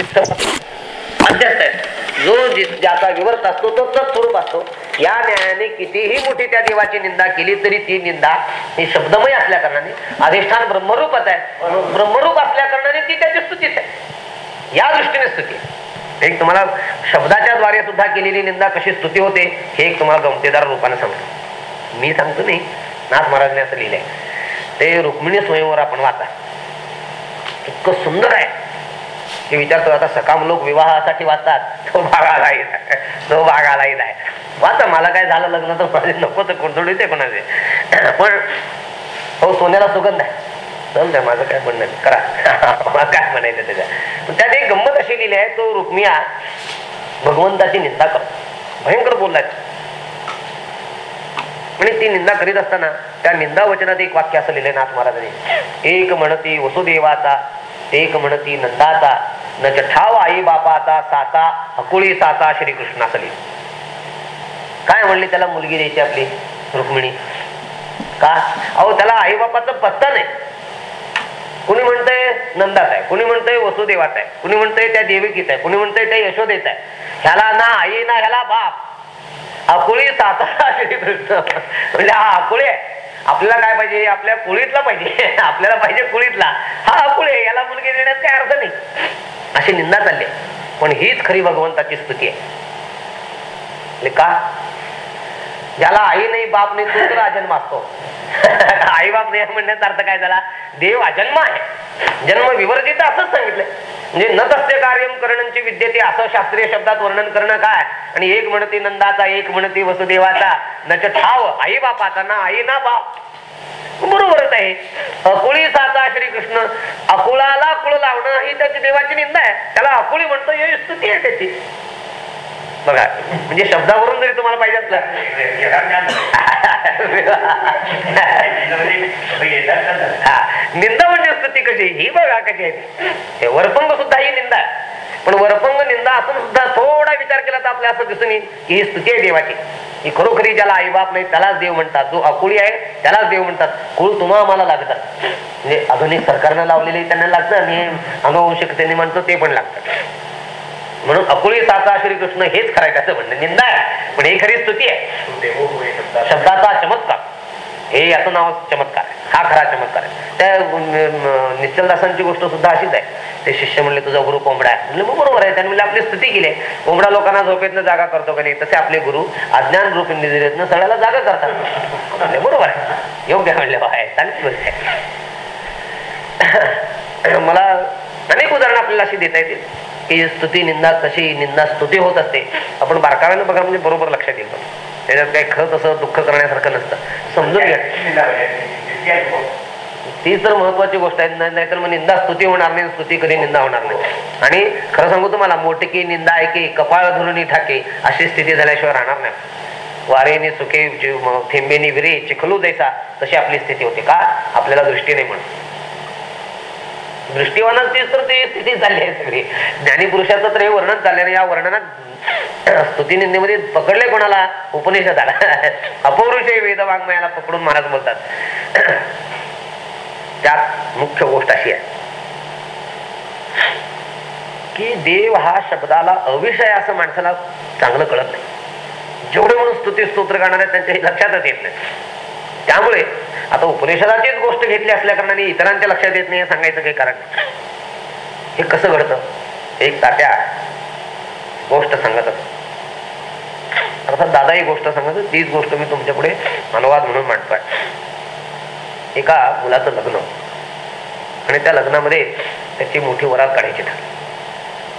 अध्यस्त आहे जो ज्याचा विवर्त असतो तो तत्स्वरूप असतो. या न्यायाने कितीही मोठी त्या देवाची निंदा केली तरी ती निंदा ही शब्दमय असल्या कारणाने अधिष्ठान ब्रह्मरूपच आहे. ब्रह्मरूप असल्या कारणाने ती त्याची स्तुतीच आहे. या दृष्टीने स्तुती. एक तुम्हाला शब्दाच्या द्वारे सुद्धा केलेली निंदा कशी स्तुती होते हे एक तुम्हाला गमतेदार रूपाने सांगतो. मी सांगतो नाही नाथ महाराजने असं लिहिलंय. ते रुक्मिणी स्वयंवर आपण वाचा. इतकं सुंदर आहे. मी विचारतो आता सकाम लोक विवाहासाठी वाचतात. तो भाग आलाही नाही तो भाग आलाही आहे. वाचा मला काय झालं लग्न तर माझे नको तर कोण आहे ते कोणाचे. पण हो सोन्याला सुगंध आहे. चल द्या माझं काय म्हणणं करा. मला काय म्हणायचं त्याच्या? त्यात एक गंमत अशी लिहिली आहे तो रुक्मिया भगवंताची निंदा करतो. भयंकर बोललाय म्हणजे ती निंदा करीत असताना त्या निंदा वचनात एक वाक्य असं लिहिलंय नाथ महाराजांनी. एक म्हणती वसुदेवाचा एक म्हणती नंदाचा न ठाव आई बापाचा साता हकुळी साता श्रीकृष्णासली. काय म्हणली त्याला मुलगी द्यायची आपली रुक्मिणी? का? अहो त्याला आई बापाचा पत्ता नाही. कुणी म्हणतंय नंदात आहे कुणी म्हणतंय वसुदेवात आहे कुणी म्हणतंय त्या देविकीत आहे कुणी म्हणतंय त्या यशोदेत आहे. ह्याला ना आई ना ह्याला बाप. अकुळी साता श्रीकृष्ण. म्हणजे हा अकुळी आहे. आपल्याला काय पाहिजे? आपल्या कुळीतला पाहिजे. आपल्याला पाहिजे कुळीतला. हा अकुळे याला मुलगी देण्यात काय अर्थ नाही. अशी निंदा चालली आहे. पण हीच खरी भगवंताची स्तुती आहे. का? ज्याला आई नाही बाप नाही तो तर अजन्म असतो. आई बाप नाही म्हणण्याचा अर्थ काय झाला? देव अजन्म आहे. जन्म विवर्जित असंच सांगितलंय. म्हणजे न तस्य कार्यम करणची विद्यते असं शास्त्रीय शब्दात वर्णन करणं काय? आणि एक म्हणते नंदाचा एक म्हणते वसुदेवाचा. नच ठाव आई बापाचा ना आई ना बाप. बरोबरच आहे. अकुळी साचा श्रीकृष्ण अकुळाला कुळ लावणं ही त्याची देवाची निंदा आहे. त्याला अकुळी म्हणतो ही स्तुती आहे त्याची. बघा म्हणजे शब्दावरून जरी तुम्हाला पाहिजे असला. निंदा म्हणजे स्तुती कशी? ही बघा कशी आहे. वरपंग सुद्धा ही निंदा पण वरपंग निंदा असून सुद्धा थोडा विचार केला तर आपल्या असं दिसून येईल की ही स्तुती आहे देवाची. ही खरोखरी ज्याला आईबाप नाही त्यालाच देव म्हणतात. जो अकुळी आहे त्यालाच देव म्हणतात. कुळ तुम्हा आम्हाला लागतात. म्हणजे आधुनिक सरकारनं लावलेले त्यांना लागतं. आणि अनुवंशिकतेने म्हणतो ते पण लागतं. म्हणून अकुळी साचा श्रीकृष्ण हेच करायचं असं म्हणणं? निंदा आहे. पण ही खरी स्तुती आहे. शब्दाचा चमत्कार. हे याचं नाव चमत्कार आहे. हा खरा चमत्कार आहे. त्या निश्चलदासांची गोष्ट सुद्धा अशीच आहे. ते शिष्य म्हणले तुझा गुरु कोंबडा आहे. म्हणजे मग बरोबर आहे. त्यांनी म्हणले आपली स्तुती केली आहे. कोंबडा लोकांना झोपेतनं जागा करतो का नाही? तसे आपले गुरु अज्ञान रूपी निधिरेतनं सगळ्याला जागा करतात. बरोबर आहे. योग्य म्हणले आहे चांगली गोष्ट आहे मला अनेक उदाहरणं आपल्याला अशी देता येतील. की स्तुती निंदा तशी निंदा स्तुती होत असते. आपण बारकाव्यानं बघा म्हणजे बरोबर लक्षात येईल त्याच्यात काही खरं तसं दुःख करण्यासारखं नसतं. समजून घ्या. ती तर महत्वाची गोष्ट आहे. नाही- नाहीतर मग निंदा स्तुती होणार नाही स्तुती कधी निंदा होणार नाही. आणि खरं सांगू तुम्हाला मोठकी निंदा ऐके कपाळ धरून ठाके अशी स्थिती झाल्याशिवाय राहणार नाही. वारेने सुखे जीव- थेंबेनी विरे चिखलू द्यायचा तशी आपली स्थिती होते. का? आपल्याला दृष्टी नाही म्हणत दृष्टीवानांचीच तर ती स्थिती झाली आहे सगळी. ज्ञानीपुरुषाचं तर हे वर्णन चाललं या वर्णनात स्तुती निंदेमध्ये पकडले कोणाला? उपनिषदाला. अपौरुषे वेद वाङ्मयाला पकडून महाराज बोलतात. त्यात मुख्य गोष्ट अशी आहे. की देव हा शब्दाला अविषय असं माणसाला चांगलं कळत नाही. जेवढे म्हणून स्तुती स्तोत्र करणार आहेत त्यांच्या लक्षातच येत नाही. त्यामुळे आता उपनिषदाचीच गोष्ट घेतली असल्या कारणाने इतरांच्या लक्षात येत नाही सांगायचं काही कारण हे कसं घडतं? एक तात्या गोष्ट सांगत असत. अर्थात दादा ही गोष्ट सांगत तीच गोष्ट मी तुमच्यापुढे अनुवाद म्हणून मांडतोय एका मुलाचं लग्न आणि त्या लग्नामध्ये त्याची मोठी वरात काढायची ठरली.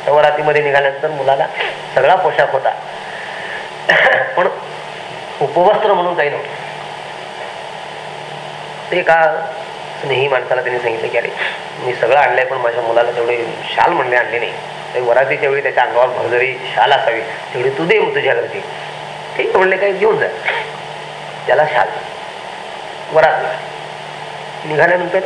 त्या वरातीमध्ये निघाल्यानंतर मुलाला सगळा पोशाख होता. पण उपवस्त्र म्हणून काही नव्हतं. ते का? स्नेही माणसाला त्यांनी सांगितलं की अरे मी सगळं आणलंय पण माझ्या मुलाला तेवढे शाल म्हणले आणले नाही. ते वरातीच्या वेळी त्याच्या अंगावर भरजरी शाल असावी तेवढी तू दे तुझ्या घरची. ठीक म्हणले काय घेऊन जा. त्याला शाल. वरात निघाल्यानंतर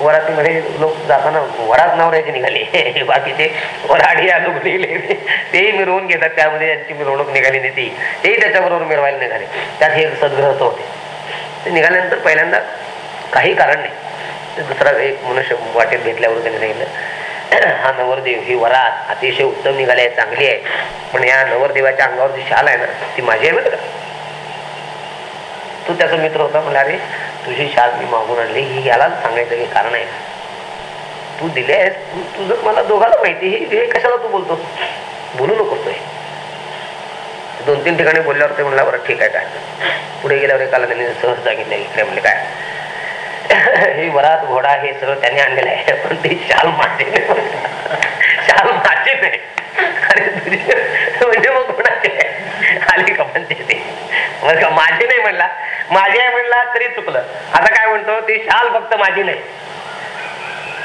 वरातीमध्ये लोक जाताना वरात नवऱ्याचे निघाले. बाकीचे वराडी लोक निघाले तेही मिरवून घेतात. त्यामध्ये त्यांची मिरवणूक निघाली नाही ती. तेही त्याच्याबरोबर मिरवायला निघाले. त्यात हे सद्ग्रहत होते. ते निघाल्यानंतर पहिल्यांदा काही कारण नाही. दुसरा एक मनुष्य वाटेत घेतल्यावर त्यांनी सांगितलं हा नवरदेव ही वरात अतिशय उत्तम निघाली आहे चांगली आहे. पण या नवरदेवाच्या अंगावर जी शाल आहे ना ती माझी आहे बरं का तू त्याचा मित्र होता म्हणला अरे तुझी शाल मी मागून आणली. ही याला सांगायचं काही कारण आहे. तू दिले आहेस. तू तुझं मला दोघाला माहिती हे कशाला तू बोलतो? बोलू नकोस तो दोन तीन ठिकाणी बोलल्यावर ते म्हणला बरं ठीक आहे काय पुढे गेल्यावर एकाला त्यांनी सहज सांगितलं इकडे म्हणले काय? ही वरात घोडा हे सगळं त्यांनी आणलेलं आहे. पण ती शाल माझी नाही. शाल माझी नाही. म्हणजे मग कोणाची आली का म्हणते ते बरं का माझी नाही म्हणला. माझी आहे म्हणला तरी चुकलं. आता काय म्हणतो? ती शाल फक्त माझी नाही.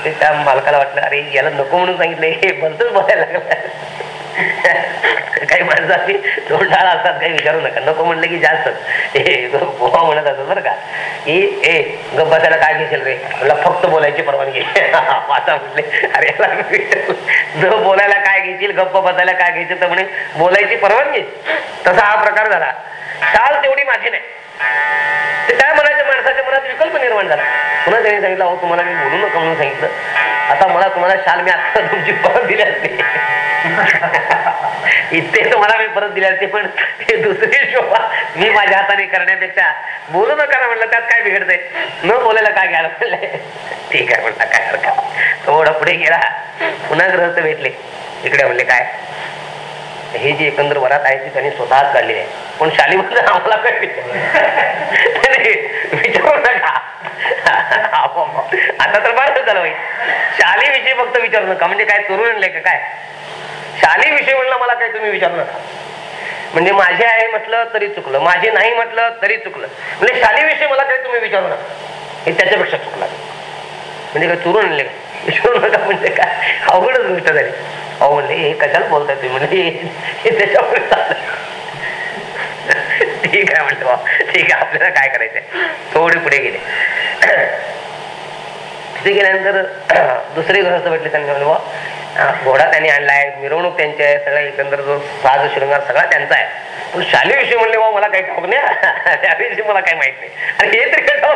ते त्या मालकाला वाटलं अरे याला नको म्हणून सांगितलं हे भलतच बोलायला लागलं. काही माणसं की तोंडाळा असतात काही विचारू नका. नको म्हणलं की जास्त. हे म्हणत असत बरं का. की ए गप बसायला काय घेशील रे? मला फक्त बोलायची परवानगी. आता म्हटले अरे न बोलायला काय घेशील गप्प बसायला काय घ्यायचं तर म्हणे बोलायची परवानगी. तसा हा प्रकार झाला. शाल तेवढी माझी नाही. ते काय म्हणायचं माणसाच्या मनात विकल्प निर्माण झाला. पुन्हा त्यांनी सांगितलं अहो तुम्हाला मी बोलू नका म्हणून सांगितलं. आता मला तुम्हाला शाल मी आत्ता तुमची परत दिली असते. इथे तुम्हाला मी परत दिली असते पण ते दुसरी शोभा मी माझ्या हाताने करण्यापेक्षा बोलू नका ना म्हणलं त्यात काय बिघडतंय? न बोलायला काय घ्यायला म्हणलंय ठीक आहे म्हणला काय हरकत थोडं पुढे गेला. पुन्हा ग्रहस्थ भेटले. इकडे म्हणले काय? हे जी एकंदर वरात आहे ती त्यांनी स्वतःच काढलेली आहे. पण शालीमध्ये आम्हाला काय विचारू नका. आता तर बरं झालं भाई शाली विषयी फक्त विचारू नका. म्हणजे काय चोरून आणलंय का काय? शाली विषय म्हणलं मला काय तुम्ही विचारू नका. म्हणजे माझी आहे म्हटलं तरी चुकलं. माझी नाही म्हटलं तरी चुकलं. म्हणजे शाली विषयी मला काय तुम्ही विचारू नका. हे त्याच्यापेक्षा चुकला. म्हणजे काय चोरून आणले का? विचारू नका म्हणजे काय? अवघडच गोष्ट झाली. अहो म्हणले हे कशाला बोलताय तुम्ही? म्हणजे हे- त्याच्यामुळे ठीक आहे म्हणतो बा. ठीक आहे आपल्याला काय करायचंय? थोडे पुढे गेले. तिथे गेल्यानंतर दुसरे गृहस्थ भेटले त्यांनी म्हणलं बा घोडा त्यांनी आणलाय मिरवणूक त्यांची आहे सगळा एकंदर जो साज शृंगार सगळा त्यांचा आहे. पण शालेविषयी म्हणले बा मला काही ठाऊक नाही त्याविषयी मला काही माहीत नाही. आणि हे तरी कशाला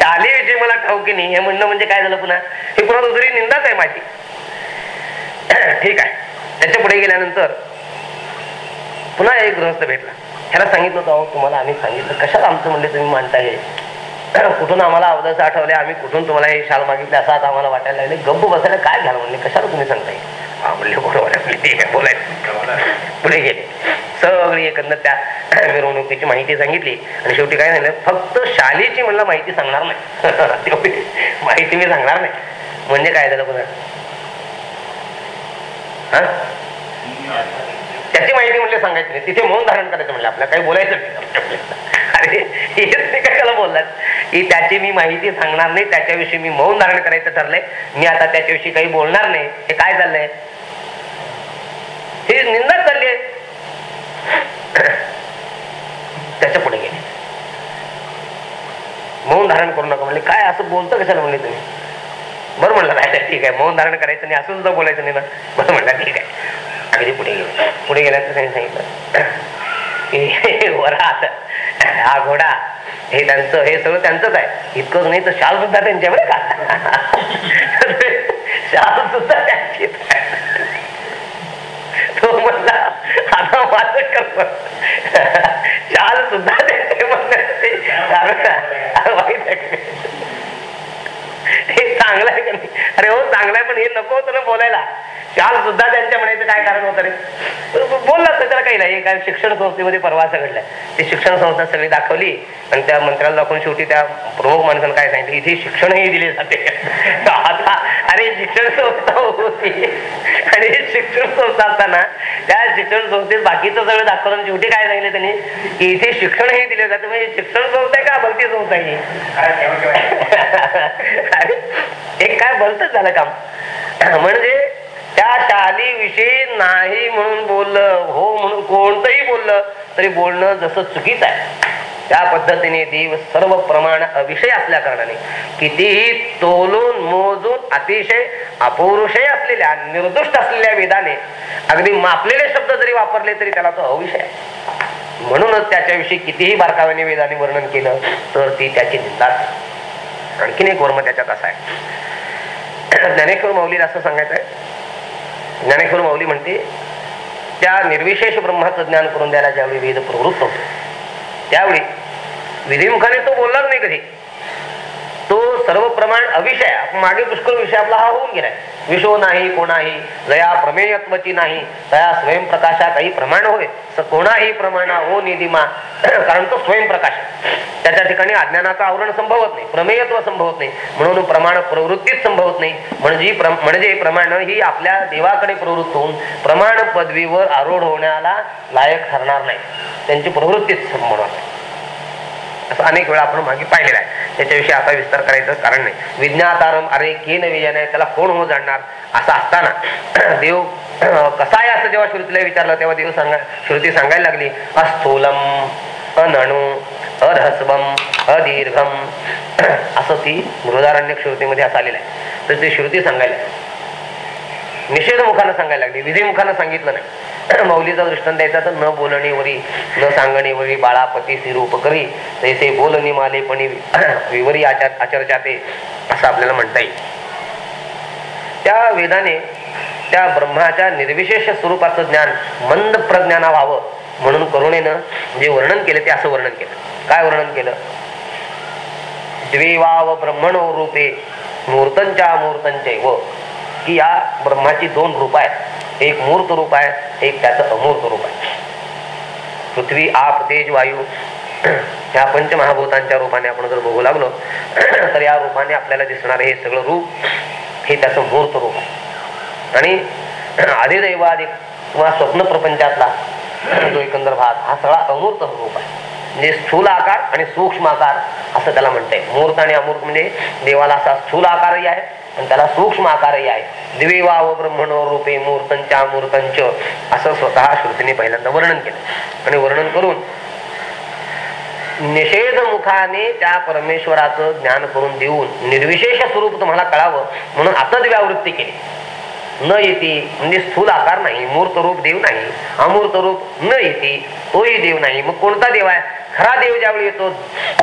शालेविषयी मला ठाऊकी नाही हे म्हणणं म्हणजे काय झालं पुन्हा? ही पुन्हा दुसरी निंदाच आहे माझी. ठीक आहे. त्याच्या पुढे गेल्यानंतर पुन्हा एक गृहस्थ भेटला. ह्याला सांगितलं होतं अहो तुम्हाला आम्ही सांगितलं. कशाला आमचं म्हणले तुम्ही मानता हे? कुठून आम्हाला अवदस आठवले? आम्ही कुठून तुम्हाला हे शाल मागितले? असं आता आम्हाला वाटायला लागले. गप्प बसायला काय घ्याल म्हणले? कशाला तुम्ही सांगताय? बरोबर पुढे गेले सगळी एकंदर त्या मिरवणुकीची माहिती सांगितली. आणि शेवटी काय झालं फक्त शालेची मला माहिती सांगणार नाही. माहिती मी सांगणार नाही. म्हणजे काय झालं पुन्हा? हा? त्याची माहिती म्हणजे सांगायची नाही. तिथे मौन धारण करायचं म्हणलं आपल्याला काही बोलायचं अरे हेच ते कशाला बोललात? की त्याची मी माहिती सांगणार नाही. त्याच्याविषयी मी मौन धारण करायचं ठरलंय. मी आता त्याच्याविषयी काही बोलणार नाही. हे काय चाललंय? ही निंदा चालली त्याच्या पुढे गेले. मौन धारण करू नका म्हणले. काय असं बोलतं कशाला म्हणले तुम्ही? बरं म्हणलं नाही ठीक आहे. मौन धारण करायचं नाही. असं सुद्धा बोलायचं नाही ना. बरं म्हणलं ठीक आहे. अगदी पुढे गेलो. पुढे गेल्यानंतर त्यांनी सांगितलं की वरात हा घोडा हे त्यांचं हे सगळं त्यांचंच आहे. इतकंच नाही तर शाल सुद्धा त्यांच्या बरं का? शाल सुद्धा त्यांची तो म्हणला आता माझं करतो शाल सुद्धा त्यांचे म्हणणं अरे वाईट आहे. हे चांगलं आहे का नाही? अरे हो चांगलं आहे पण हे नको होतं ना बोलायला. शाल सुद्धा त्यांच्या म्हणायचं काय कारण होतं रे? बोलला तर त्याला काही नाही. काय शिक्षण संस्थेमध्ये परवा घडलाय. ते शिक्षण संस्था सगळी दाखवली. आणि त्या मंत्र्याला दाखवून शेवटी त्या प्रमुख माणसानं काय सांगितलं? इथे शिक्षणही दिले जाते. आता अरे शिक्षण संस्था होती. आणि शिक्षण संस्था असताना त्या शिक्षण संस्थेत बाकीचं सगळं दाखवलं. शेवटी काय सांगितलं त्यांनी? की इथे शिक्षणही दिले जाते. म्हणजे शिक्षण संस्था आहे का? भलती संस्था ही? एक काय भलतच झालं काम. म्हणजे त्या शालीविषयी नाही म्हणून बोललं हो म्हणून कोणतंही बोललं तरी बोलणं जसं चुकीच आहे. त्या पद्धतीने देव सर्व प्रमाण अविषय असल्या कारणाने कितीही तोलून मोजून अतिशय अपौरुषय असलेल्या निर्दुष्ट असलेल्या वेदाने अगदी मापलेले शब्द जरी वापरले तरी त्याला तो अविषय म्हणूनच त्याच्याविषयी कितीही बारकाव्याने वेदाने वर्णन केलं तर ती त्याची निंदाच आणखीन एक वर्म त्याच्यात असा आहे. ज्ञानेश्वर माऊली असं सांगायचं आहे. ज्ञानेश्वर माऊली म्हणते त्या निर्विशेष ब्रह्माचं ज्ञान करून द्यायला ज्यावेळी वेद प्रवृत्त होतो त्यावेळी विधिमुखाने तो बोललाच नाही कधी. सर्व प्रमाण अविषय मागे पुष्कळ विषय आपला हा होऊन गेलाय. विषो नाही कोणाही जया प्रमेयत्वची नाही तया स्वयंप्रकाशा काही प्रमाण होय कोणाही प्रमाणा हो निधिमा कारण तो स्वयंप्रकाश त्या त्याच्या ठिकाणी अज्ञानाचं आवरण संभवत नाही प्रमेयत्व संभवत नाही म्हणून प्रमाण प्रवृत्तीच संभवत नाही. म्हणजे म्हणजे प्रमाण ही आपल्या देवाकडे प्रवृत्त होऊन प्रमाण पदवीवर आरूढ होण्याला लायक ठरणार नाही. त्यांची प्रवृत्तीच संभवणार नाही. असं अनेक वेळा आपण मागे पाहिलेलं आहे. त्याच्याविषयी आता विस्तार करायचं कारण नाही. विज्ञातारम अरे केन न विजय त्याला कोण हो जाणणार असं असताना देव कसा आहे असं जेव्हा श्रुतीला विचारलं तेव्हा देव सांगा श्रुती सांगायला लागली अस्थूलम अनणू अधस्वम अदीर्घम. असं ती मृदारण्य श्रुतीमध्ये असं आलेलं आहे. तर ती श्रुती सांगायला आहे. निषेध मुखानं सांगायला लागली. विधी मुखानं सांगितलं नाही. मौलीचा दृष्टांत द्यायचा तर न बोलणेवरी न सांगणेवरी बाळापती सिरूप करी तैसे बोलणी मालेपणी विवरी आचार आचर्जाते असं आपल्याला म्हणता येईल. त्या वेदाने त्या ब्रह्माच्या निर्विशेष स्वरूपाचं ज्ञान मंद प्रज्ञाना व्हावं म्हणून करुणेनं जे वर्णन केलं ते असं वर्णन केलं. काय वर्णन केलं? द्विवाव ब्रह्मणो रूपे मूर्तंच्या मूर्तंचे व की या ब्रह्माची दोन रूप आहेत. एक मूर्त रूप आहे एक त्याचं अमूर्त रूप आहे. पृथ्वी आप तेज वायू ह्या पंचमहाभूतांच्या रूपाने आपण जर बघू लागलो तर या रूपाने आपल्याला दिसणारे हे सगळं रूप हे त्याचं मूर्त रूप आहे. आणि आदिदैवादिक किंवा स्वप्न प्रपंचातला जो एकंदर भाग हा सगळा अमूर्त रूप आहे. म्हणजे स्थूल आकार आणि सूक्ष्म आकार असं त्याला म्हणते मूर्त आणि अमूर्त म्हणजे देवाला असा स्थूल आकारही आहे आणि त्याला सूक्ष्म आकारही आहे. द्विवा व ब्रह्मण रूपे मूर्तंच्या मूर्तंच असं स्वतः श्रुतीने पहिल्यांदा वर्णन केलं. आणि वर्णन करून निषेध मुखाने त्या परमेश्वराचं ज्ञान करून देऊन निर्विशेष स्वरूप तुम्हाला कळावं म्हणून आता व्यावृत्ती केली. न येते म्हणजे स्थूल आकार नाही मूर्त रूप देव नाही अमूर्त रूप न येते तोही देव नाही. मग कोणता देव आहे? खरा देव ज्यावेळी येतो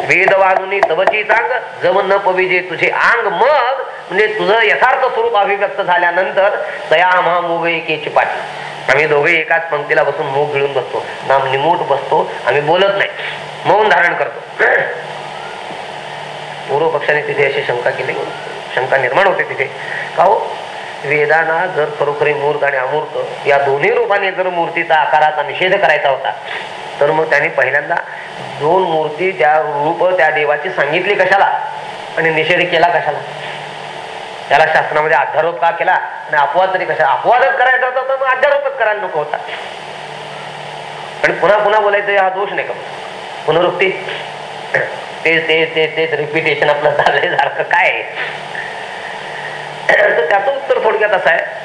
वेदवानुनी तवची चांग जम न पविजे तुझे आंग मग म्हणजे तुझं यथार्थ स्वरूप अभिव्यक्त झाल्यानंतर तया महा मुग एकेची पाठी आम्ही दोघे एकाच पंक्तीला बसून मूग गिळून बसतो. नाम निमूट बसतो आम्ही बोलत नाही. मौन धारण करतो. पूर्व पक्षाने तिथे अशी शंका केली. शंका निर्माण होते तिथे. का हो? वेदाना जर खरोखरी मूर्त आणि अमूर्त या दोन्ही रूपाने जर मूर्तीचा आकाराचा निषेध करायचा होता तर मग त्यांनी पहिल्यांदा दोन मूर्ती त्या रूप त्या देवाची सांगितली कशाला आणि निषेध केला कशाला? त्याला शास्त्रामध्ये अध्यारोप का केला आणि अपवाद तरी कशा अपवादच करायचा होता तर मग अध्यारोपच करायला नको होता. आणि पुन्हा पुन्हा बोलायचं हा दोष नाही का? पुनरुक्ती. तेच तेच तेच तेच रिपिटेशन आपलं झालंय सारखं. काय? तर त्याचं उत्तर थोडक्यात असं आहे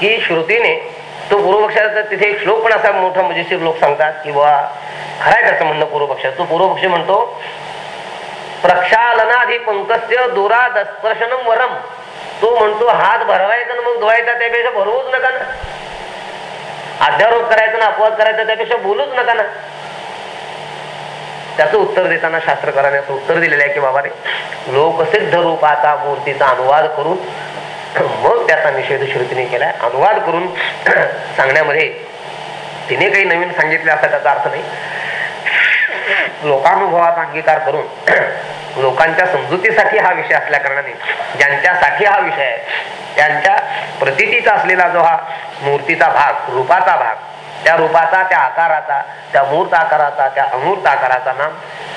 की श्रुतीने तो पूर्वपक्षाचा तिथे एक श्लोक पण असा मोठा मजेशीर लोक सांगतात की बुवा खरं त्याचं म्हणणं पूर्वपक्ष तो पूर्वपक्ष म्हणतो प्रक्षालनाधी पंकस्य दुरादस्पर्शनम वरम. तो म्हणतो हात भरवायचा ना मग धुवायचा त्यापेक्षा भरवूच नका ना. अध्यारोप करायचा ना अपवाद करायचा त्यापेक्षा बोलूच नका ना. त्याचं उत्तर देताना शास्त्रकाराने असं उत्तर दिलेलं आहे की बाबा रे लोकसिद्ध रूपाचा मूर्तीचा अनुवाद करून मग त्याचा निषेध श्रुतीने केलाय. अनुवाद करून सांगण्यामध्ये तिने काही नवीन सांगितले असा त्याचा अर्थ नाही. लोकानुभवाचा अंगीकार करून लोकांच्या समजुतीसाठी हा विषय असल्या कारणाने ज्यांच्यासाठी हा विषय आहे त्यांच्या प्रतितीचा असलेला जो हा मूर्तीचा भाग रूपाचा भाग त्या रूपाचा त्या आकाराचा त्या मूर्त आकाराचा त्या अमूर्त आकाराचा नाम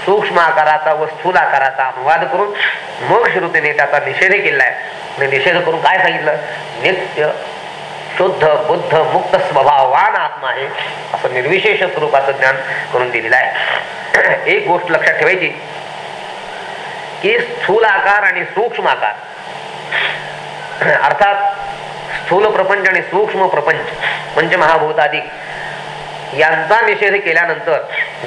सूक्ष्म आकाराचा व स्थूल आकाराचा अनुवाद करून मग श्रुतीने त्याचा निषेध केलाय. आणि निषेध करून काय सांगितलं? नित्य शुद्ध बुद्ध मुक्त स्वभाववान आत्मा आहे असं निर्विशेष स्वरूपाचं ज्ञान करून दिलेलं आहे. एक गोष्ट लक्षात ठेवायची. की स्थूल आकार आणि सूक्ष्म आकार. अर्थात स्थूल प्रपंच आणि सूक्ष्म प्रपंच पंचमहाभूताधिक यांचा निषेध केल्यानंतर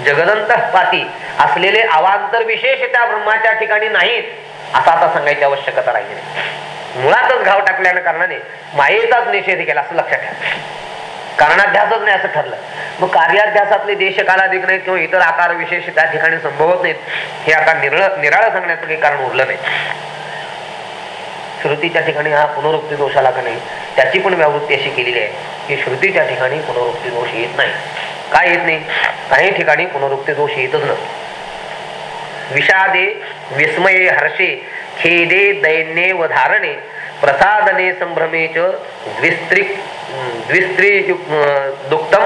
जगदंत पाती असलेले अवांतर विशेष त्या ब्रह्माच्या ठिकाणी नाहीत असा आता सांगायची आवश्यकता राहिली नाही. मुळातच घाव टाकल्याने कारणाने मायेचाच निषेध केला असं लक्षात ठेवा. कारणाध्यासच नाही असं ठरलं. मग कार्याध्यासातले देश कालाधिक नाहीत किंवा इतर आकार विशेष त्या ठिकाणी संभवत नाहीत हे आता निरळ निराळ सांगण्याचं काही कारण उरलं नाही. श्रुतीच्या ठिकाणी हा पुनरुक्ती दोष आला का नाही त्याची पण व्यावृत्ती अशी केलेली आहे की श्रुतीच्या ठिकाणी पुनरुक्ती दोष येत नाही. काय येत नाही? काही ठिकाणी पुनरुक्ती दोष येतच नसतो विषादे विस्मये हर्षे खेदे दैन्ये व धारणे प्रसादने संभ्रमे च द्विस्त्री द्विस्त्री दुक्तम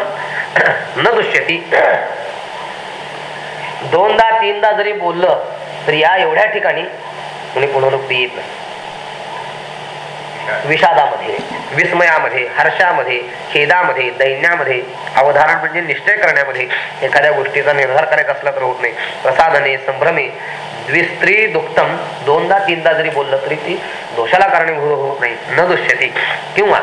न दुष्यती. दोनदा तीनदा जरी बोललं तर या एवढ्या ठिकाणी कोणी पुनरुक्ती येत नाही. विषादामध्ये. विस्मयामध्ये हर्षामध्ये खेदामध्ये दैन्यामध्ये अवधारण म्हणजे निश्चय करण्यामध्ये एखाद्या गोष्टीचा निर्धार करायचा असला तर होत नाही. प्रसादने संभ्रमे द्विस्त्री दुःखतम दोनदा तीनदा जरी बोललं तरी ती दोषाला कारणीभूत होत नाही. न दुष्यती. किंवा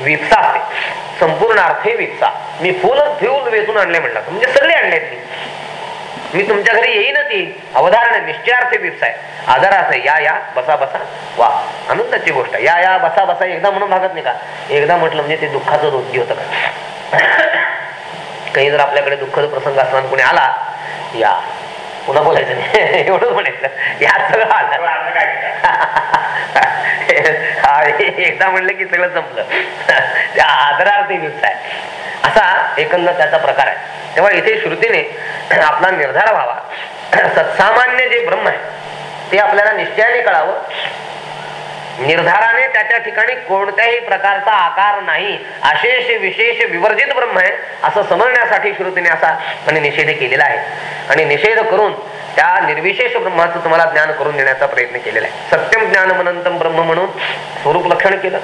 विपसा असते संपूर्ण अर्थे विपसा. मी फुल फिऊन वेचून आणले म्हणला. म्हणजे सगळे आणलेत मी तुमच्या घरी येईन अवधारण निश्चयार्थ विपसा आहे आदरास आहे या या बसा बसा. वा आनंदाची गोष्ट. या या बसा बसा. एकदा म्हणून भागत नाही का? एकदा म्हटलं म्हणजे ते दुःखाचं रोधी होतं का? काही जर आपल्याकडे दुःखद प्रसंग असताना कोणी आला या. पुन्हा बोलायचं नाही. एवढंच म्हणायचं. या सगळं आलं. एकदा म्हणलं की सगळं संपलं. त्या आदरार्थी विपसा आहे असा एकंदर त्याचा प्रकार आहे. तेव्हा इथे श्रुतीने आपला निर्धार व्हावा. सत्सामान्य जे ब्रह्म आहे ते आपल्याला निश्चयाने कळावं. निर्धाराने त्याच्या ठिकाणी कोणत्याही प्रकारचा आकार नाही अशेष विशेष विवर्जित ब्रह्म आहे असं समजण्यासाठी श्रुतीने असा म्हणजे निषेध केलेला आहे. आणि निषेध करून त्या निर्विशेष ब्रह्माचं तुम्हाला ज्ञान करून देण्याचा प्रयत्न केलेला आहे. सत्यम ज्ञान मनंतम ब्रह्म म्हणून स्वरूप लक्षण केलं.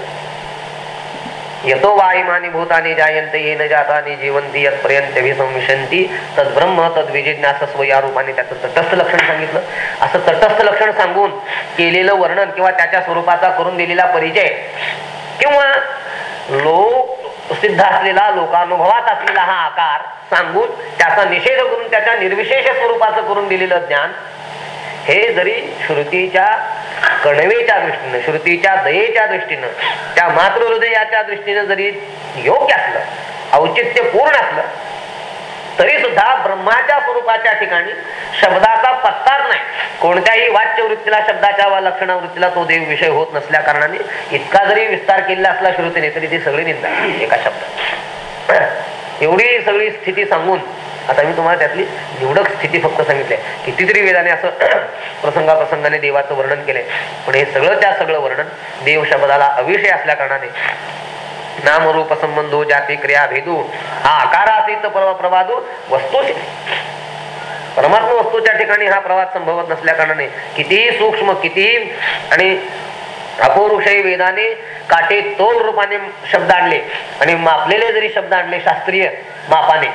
यतो वायुमानी भूतानी जायंत येन जातानी जीवंती यत्पर्यंत विसंशंती तद ब्रह्म तद विजिज्ञासस्व या रूपाने त्याचं तटस्थ लक्षण सांगितलं. असं तटस्थ लक्षण सांगून केलेलं वर्णन किंवा त्याच्या स्वरूपाचा करून दिलेला परिचय किंवा लोक सिद्ध असलेला लोकानुभवात असलेला हा आकार सांगून त्याचा निषेध करून त्याच्या निर्विशेष स्वरूपाचं करून दिलेलं ज्ञान हे जरी श्रुतीच्या कणवेच्या दृष्टीनं श्रुतीच्या दयेच्या दृष्टीनं त्या मातृहृदयाच्या दृष्टीनं जरी योग्य असलं औचित्य पूर्ण असलं तरी सुद्धा ब्रह्माच्या स्वरूपाच्या ठिकाणी शब्दाचा पत्ताच नाही. कोणत्याही वाच्य वृत्तीला शब्दाच्या वा लक्षण वृत्तीला तो देव विषय होत नसल्या कारणाने इतका जरी विस्तार केलेला असला श्रुतीने तरी ती सगळी निंदा एका शब्दात. एवढी सगळी स्थिती सांगून आता मी तुम्हाला त्यातली निवडक स्थिती फक्त सांगितली कितीतरी वेदाने असं प्रसंगाप्रसंगाने देवाचं वर्णन केलंय. पण हे सगळं त्या सगळं वर्णन देव शब्दाला अविषय असल्या कारणाने नामरूप संबंधो जाती क्रिया भेदू हा आकारातीत प्रवादू वस्तू परमात्मा वस्तूच्या ठिकाणी हा प्रवाद संभवत नसल्या कारणाने कितीही सूक्ष्म कितीही आणि अपौरुषही वेदाने काटे तोल रूपाने शब्द आणले. आणि मापलेले जरी शब्द आणले शास्त्रीय मापाने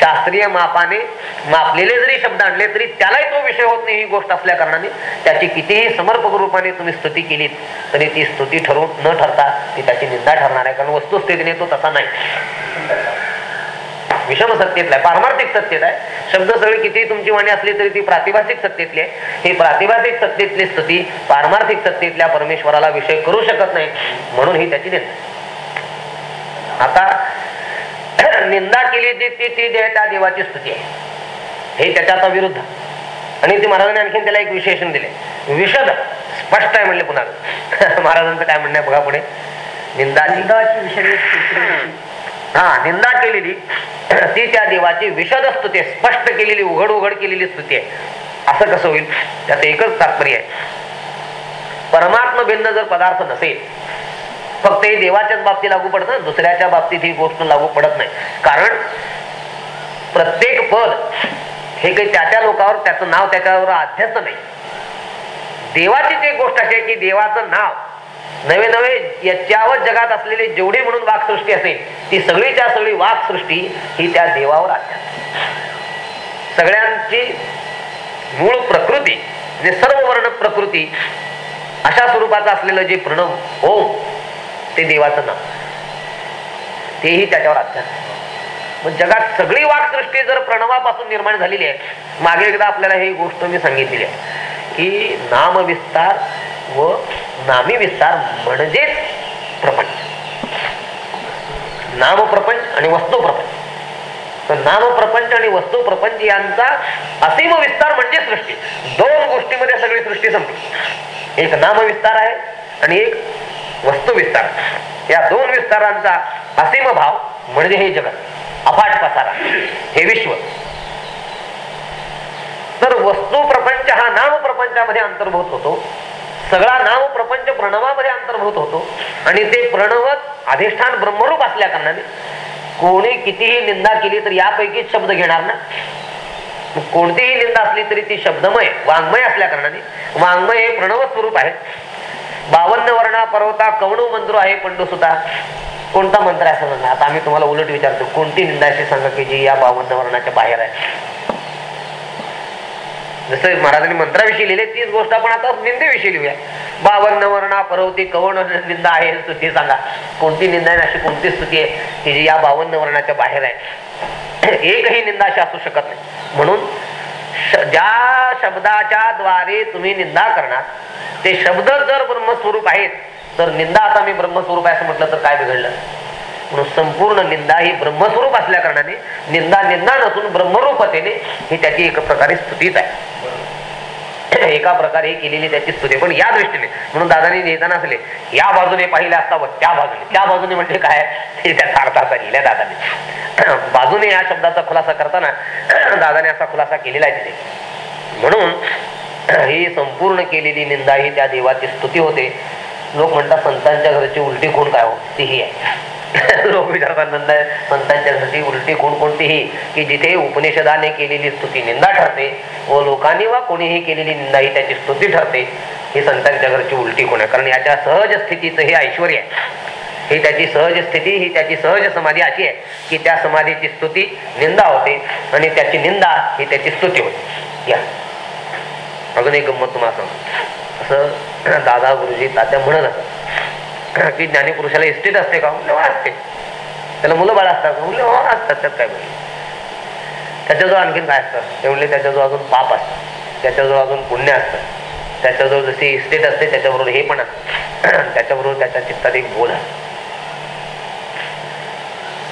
शास्त्रीय मापाने मापलेले जरी शब्द आणले तरी त्यालाही तो विषय होत नाही ही गोष्ट असल्या कारणाने त्याची कितीही समर्पक रूपाने तुम्ही स्तुती केलीत तरी ती स्तुती ठरवून न ठरता ती त्याची निंदा ठरणार आहे. कारण वस्तुस्थितीने तो तसा नाही. विषम सत्तेतला आहे पारमार्थिक सत्तेत आहे. शब्द सगळी किती तुमची वाणी असली तरी ती प्रातिभाषिक सत्तेतली आहे. ही प्रातिभाषिक सत्तेतली स्तुती पारमार्थिक सत्तेतल्या परमेश्वराला विषय करू शकत नाही म्हणून ही त्याची निंदा. आता निंदा केली ती ती ती जे त्या देवाची स्तुती आहे. हे त्याच्या विरुद्ध आणि ती महाराजांनी आणखीन त्याला एक विशेषण दिले. विशद. स्पष्ट आहे म्हणले पुन्हा. महाराजांचं काय म्हणणं आहे बघा पुढे. निंदा हा निंदा केलेली. ती त्या देवाची विशद स्तुती आहे. स्पष्ट केलेली उघड उघड केलेली स्तुती आहे. असं कसं होईल? त्याचं एकच तात्पर्य आहे. परमात्म भिन्न जर पदार्थ नसेल फक्त हे देवाच्याच बाबतीत लागू पडत ना दुसऱ्याच्या बाबतीत ही गोष्ट लागू पडत नाही. कारण प्रत्येक पद हे काही त्या त्या लोकावर त्याचं नाव त्याच्यावर अध्यस्त नाही. देवाचीच एक गोष्ट अशी आहे की देवाचं नाव नवे नवे याच्यावर जगात असलेले जेवढे म्हणून वाकसृष्टी असेल ती सगळीच्या सगळी वाकसृष्टी ही त्या देवावर आध्यात्मिक सगळ्यांची मूळ प्रकृती म्हणजे सर्व वर्ण प्रकृती अशा स्वरूपाचं असलेलं जे प्रणव ओम ते देवाचं नाव तेही त्याच्यावर आध्यात्मिक मग जगात सगळी वाकसृष्टी जर प्रणवापासून निर्माण झालेली आहे मागे एकदा आपल्याला ही गोष्ट मी सांगितलेली आहे की नामविस्तार व नामी विस्तार म्हणजेच प्रपंच. नाम प्रपंच आणि वस्तू प्रपंच तर नाम प्रपंच आणि वस्तू प्रपंच यांचा असीम विस्तार म्हणजे सृष्टी. दोन गोष्टीमध्ये सगळी सृष्टी संपली. एक नाम विस्तार आहे आणि एक वस्तू विस्तार या दोन विस्तारांचा असीम भाव म्हणजे हे जगत. अफाट पसारा. हे विश्व. तर वस्तू प्रपंच हा नाम प्रपंचामध्ये अंतर्भूत होतो. सगळा नाम प्रपंच प्रणवामध्ये अंतर्भूत होतो. आणि ते प्रणव अधिष्ठान ब्रह्मरूप असल्या कारणाने कोणी कितीही निंदा केली तर यापैकी शब्द घेणार ना. कोणतीही निंदा असली तरी ती शब्दमय वाङ्मय असल्या कारणाने वाङ्मय हे प्रणव स्वरूप आहे. बावन्न वर्णा पर्वता कवणू मंत्र आहे पंडू सुद्धा कोणता मंत्र आहे असं सांगा. आता आम्ही तुम्हाला उलट विचारतो कोणती निंदा अशी सांगा की जी या बावन्न वर्णाच्या बाहेर आहे? जसं महाराजांनी मंत्राविषयी लिहिले तीच गोष्ट आपण आता निंदेविषयी लिहूया. बावन्न वर्णा परवती कवण निंदा आहे स्तुती सांगा. कोणती निंदा आहे अशी कोणती स्तुती आहे की जी या बावन्न वर्णाच्या बाहेर आहे? एकही निंदा अशी असू शकत नाही. म्हणून श- ज्या शब्दाच्या द्वारे तुम्ही निंदा करणार ते शब्द जर ब्रह्मस्वरूप आहेत तर निंदा आता मी ब्रह्मस्वरूप आहे असं म्हटलं तर काय बिघडलं? म्हणून संपूर्ण निंदा ही ब्रह्मस्वरूप असल्या कारणाने निंदा निंदा नसून ब्रह्मरूपतेने ही त्याची एक प्रकारे स्तुतीच आहे. एका प्रकारे केलेली त्याची स्तुती. पण या दृष्टीने म्हणून दादानी लिहिताना असले या बाजूने पाहिले असता व त्या बाजूने. त्या बाजूने म्हणजे काय? ते त्याचा अर्थ असा लिहिल्या दादाने. बाजूने या शब्दाचा खुलासा करताना दादाने असा खुलासा केलेला आहे तिथे. म्हणून ही संपूर्ण केलेली निंदा ही त्या देवाची स्तुती होते. लोक म्हणतात संतांच्या घरची उलटी खूण काय होती ही आहे. लोक विचारतात नंदा संतांच्या उलटी खूण कोणतीही की जिथे उपनिषदाने केलेली स्तुती निंदा ठरते व लोकांनी वा कोणीही केलेली निंदा ही त्याची स्तुती ठरते ही संतांच्या घरची उलटी कोण आहे. कारण याच्या सहज स्थितीचं हे ऐश्वर आहे. ही त्याची सहज स्थिती ही त्याची सहज समाधी अशी आहे की त्या समाधीची स्तुती निंदा होते आणि त्याची निंदा ही त्याची स्तुती होते. या. अजून एक गंमत तुम्हाला असं दादा गुरुजी तात्या म्हणत असत की ज्ञानीपुरुषाला इस्टेट असते का? म्हणलं, असते. त्याला मुलं बाळ असतात. का? असतात त्यात काय म्हणजे त्याच्याजवळ आणखीन काय असतं? ते म्हणले त्याच्याजवळ अजून पाप असतं त्याच्याजवळ अजून पुण्य असतं. त्याच्याजवळ जशी इस्टेट असते त्याच्याबरोबर हे पण असतं. त्याच्याबरोबर त्याच्या चित्तात एक बोध असतो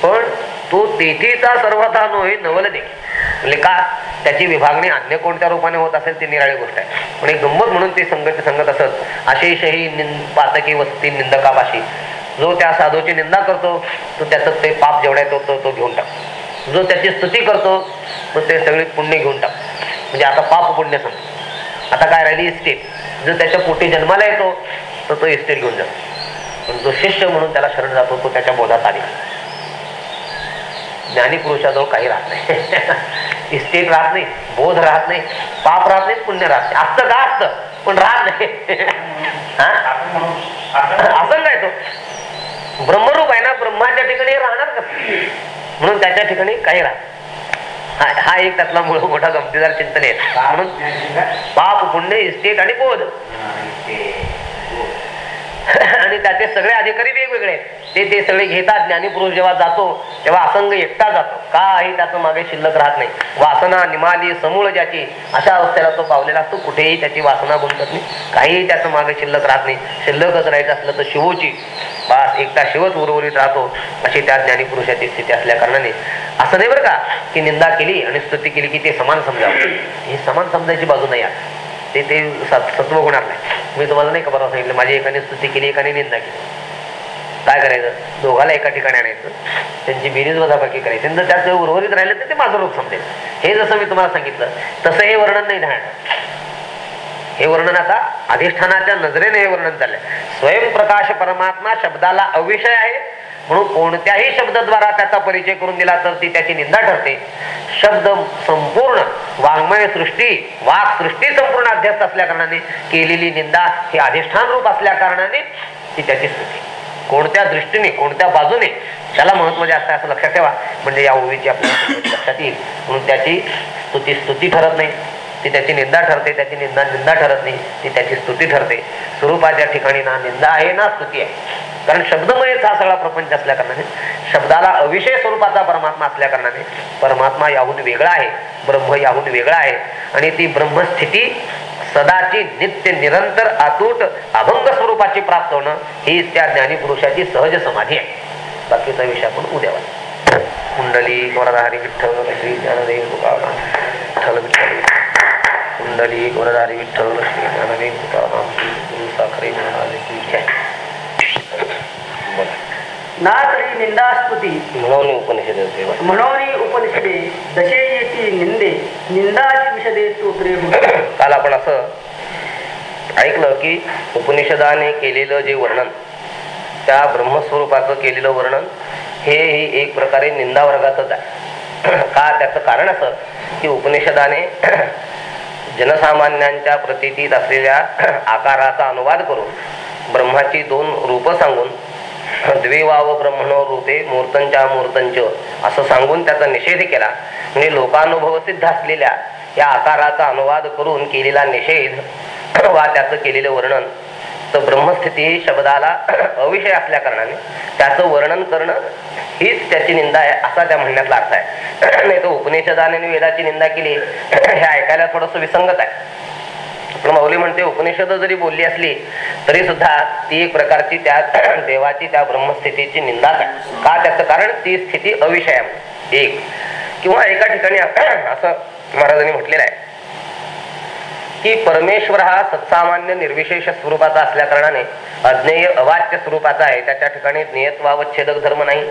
पण तो तेथीचा सर्वथा नव्हे नवल देखील म्हणजे का? त्याची विभागणी अन्य कोणत्या रूपाने होत असेल ती निराळी गोष्ट आहे. पण एक गंमत म्हणून ते संगत सांगत असत अशेषही निंद पातकी वस्ती निंदकापाशी. जो त्या साधूची निंदा करतो तो त्याचं ते पाप जेवढा येतो तो तो घेऊन टाक जो त्याची स्तुती करतो तो ते सगळे पुण्य घेऊन टाक म्हणजे आता पाप पुण्य सांगतो आता काय राहिली इस्टेट जो त्याच्या पोटी जन्माला येतो तर तो इस्टेट घेऊन जातो. पण जो शिष्य म्हणून त्याला शरण जातो तो त्याच्या बोधात आली ज्ञानी पुरुषाजवळ काही राहत नाही. इस्टेट राहत नाही बोध राहत नाही पाप राहत नाही पुण्य राहत नाही. असतं का असतं? पण राहत नाही. हा? असं काय तो. ब्रह्मरूप आहे ना ब्रह्माच्या ठिकाणी राहणार का? म्हणून त्याच्या ठिकाणी काही राहत हा हा एक त्यातला मूळ मोठा गमतीदार चिंतन आहे. म्हणून पाप पुण्य इस्टेट आणि बोध. आणि त्याचे सगळे अधिकारी वेगवेगळे ते ते सगळे घेतात ज्ञानीपुरुष जेव्हा जातो तेव्हा असंग एकटा जातो. काही त्याचं मागे शिल्लक राहत नाही. वासना निमाली समूळ ज्याची अशा अवस्थेला तो पावलेला असतो. कुठेही त्याची वासना गुंतत नाही. काहीही त्याचं मागे शिल्लक राहत नाही. शिल्लकच राहायचं असलं तर शिवोची. बास एकटा शिवच उर्वरित राहतो. अशी त्या ज्ञानीपुरुषाची स्थिती असल्या कारणाने. असं नाही बरं का की निंदा केली आणि स्तुती केली की ते समान समजावं. ही समान समजायची बाजू नाही आहे. ते ते सत्व होणार नाही. मी तुम्हाला नाही का बरं सांगितलं माझी एकाने स्तुती केली एकाने निंदा केली. काय करायचं? दोघाला एका ठिकाणी आणायचं. त्यांची बेरीज वजाबाकी करायची. आणि जर त्यात उर्वरित राहिलं तर ते माझं रूप समजेल. हे जसं मी तुम्हाला सांगितलं तसं हे वर्णन नाही राहणार. हे वर्णन आता अधिष्ठानाच्या नजरेने हे वर्णन चाललंय. स्वयंप्रकाश परमात्मा शब्दाला अविषय आहे. म्हणून कोणत्याही शब्दाद्वारा त्याचा परिचय करून दिला तर ती त्याची निंदा ठरते. शब्द संपूर्ण वाङ्मय सृष्टी वाक सृष्टी संपूर्ण अध्यस्त असल्या कारणाने केलेली निंदा ही अधिष्ठान रूप असल्या कारणाने ती त्याची स्तुती कोणत्या दृष्टीने कोणत्या बाजूने त्याला महत्त्व जास्त असं लक्षात ठेवा. म्हणजे या ओवीची आपल्याला लक्षात येईल. म्हणून त्याची स्तुती स्तुती ठरत नाही. ती त्याची निंदा ठरते त्याची निंदा निंदा ठरत नाही. ती त्याची स्तुती ठरते. स्वरूपाच्या ठिकाणी ना निंदा आहे ना स्तुती आहे. कारण शब्दमयच हा सगळा प्रपंच असल्या कारणाने शब्दाला अविषय स्वरूपाचा परमात्मा असल्या कारणाने परमात्मा याहून वेगळा आहे ब्रह्म याहून वेगळा आहे आणि ती ब्रह्मस्थिती सदाची नित्य निरंतर अतूट अभंग स्वरूपाची प्राप्त होणं ही त्या ज्ञानीपुरुषाची सहज समाधी आहे. बाकीचा विषय आपण उद्या कुंडली गोरधारी विठ्ठल श्री ज्ञानदेव तुकाराम विठ्ठल विठ्ठल. कुंडली गोरधारी विठ्ठल श्री ज्ञानदेव तुकाराम म्हणून उपनिषद म्हणून उपनिषदे दशे येती निंदे निंदाची विषदे स्तोत्रे. काल आपण असं ऐकलं की उपनिषदाने केलेलं जे वर्णन त्या ब्रह्मस्वरूपाचं केलेलं वर्णन हे ही एक प्रकारे निंदा वर्गातच आहे का त्याचं कारण असं की उपनिषदाने जनसामान्यांच्या प्रतीतीत असलेल्या आकाराचा अनुवाद करून ब्रह्माची दोन रूपं सांगून द्विवाव ब्रह्मणो रूपे मूर्तंच्या मूर्तंच असं सांगून त्याचा निषेध केला. म्हणजे लोकानुभव सिद्ध असलेल्या या आकाराचा अनुवाद करून केलेला निषेध वा त्याचं केलेलं वर्णन. तर ब्रह्मस्थिती शब्दाला अविषय असल्या कारणाने त्याचं वर्णन करणं हीच त्याची निंदा आहे असा त्या म्हणण्यातला अर्थ आहे. नाही तर उपनिषदाने वेदाची निंदा केली हे ऐकायला थोडस विसंगत आहे. माऊली म्हणते उपनिषद जरी बोलली असली तरी सुद्धा ती एक प्रकारची त्या देवाची त्या ब्रह्मस्थितीची निंदा आहे का? त्याचं कारण ती स्थिती अविषय एक. किंवा एका ठिकाणी असं महाराजांनी म्हटलेलं आहे. की परमेश्वर हा सत्सामान्य निर्विशेष स्वरूपाचा असल्या कारणाने अज्ञेय अवाच्य स्वरूपाचा आहे. त्याच्या ठिकाणी नियत्वावच्छेदक धर्म नाही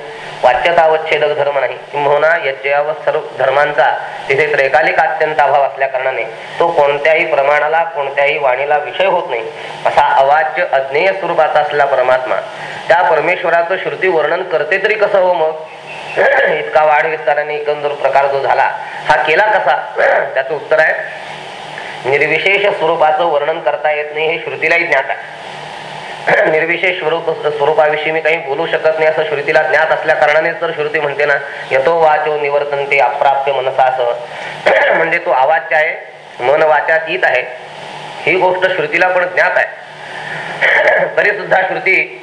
वाच्यतावच्छेदक धर्म नाही. किंबहुना यज्ञाव सर्व धर्मांचा तिथे त्रैकालिक अत्यंत अभाव असल्या कारणाने तो कोणत्याही प्रमाणाला कोणत्याही वाणीला विषय होत नाही. असा अवाच्य अज्ञेय स्वरूपाचा असला परमात्मा त्या परमेश्वराचं श्रुती वर्णन करते तरी कसं हो मग? इतका वाढ विस्ताराने एकंदर प्रकार जो झाला हा केला कसा? त्याचं उत्तर आहे निर्विशेष स्वरूपाचं वर्णन करता येत नाही हे श्रुतीलाही ज्ञात आहे. निर्विशेष स्वरूप स्वरूपाविषयी मी काही बोलू शकत नाही असं श्रुतीला ज्ञात असल्या कारणाने तर श्रुती म्हणते ना यतो वाचो निवर्तनते अप्राप्य मनसा असं म्हणजे तो आवाच्य आहे मन वाचातीत आहे. ही गोष्ट श्रुतीला पण ज्ञात आहे. तरी सुद्धा श्रुती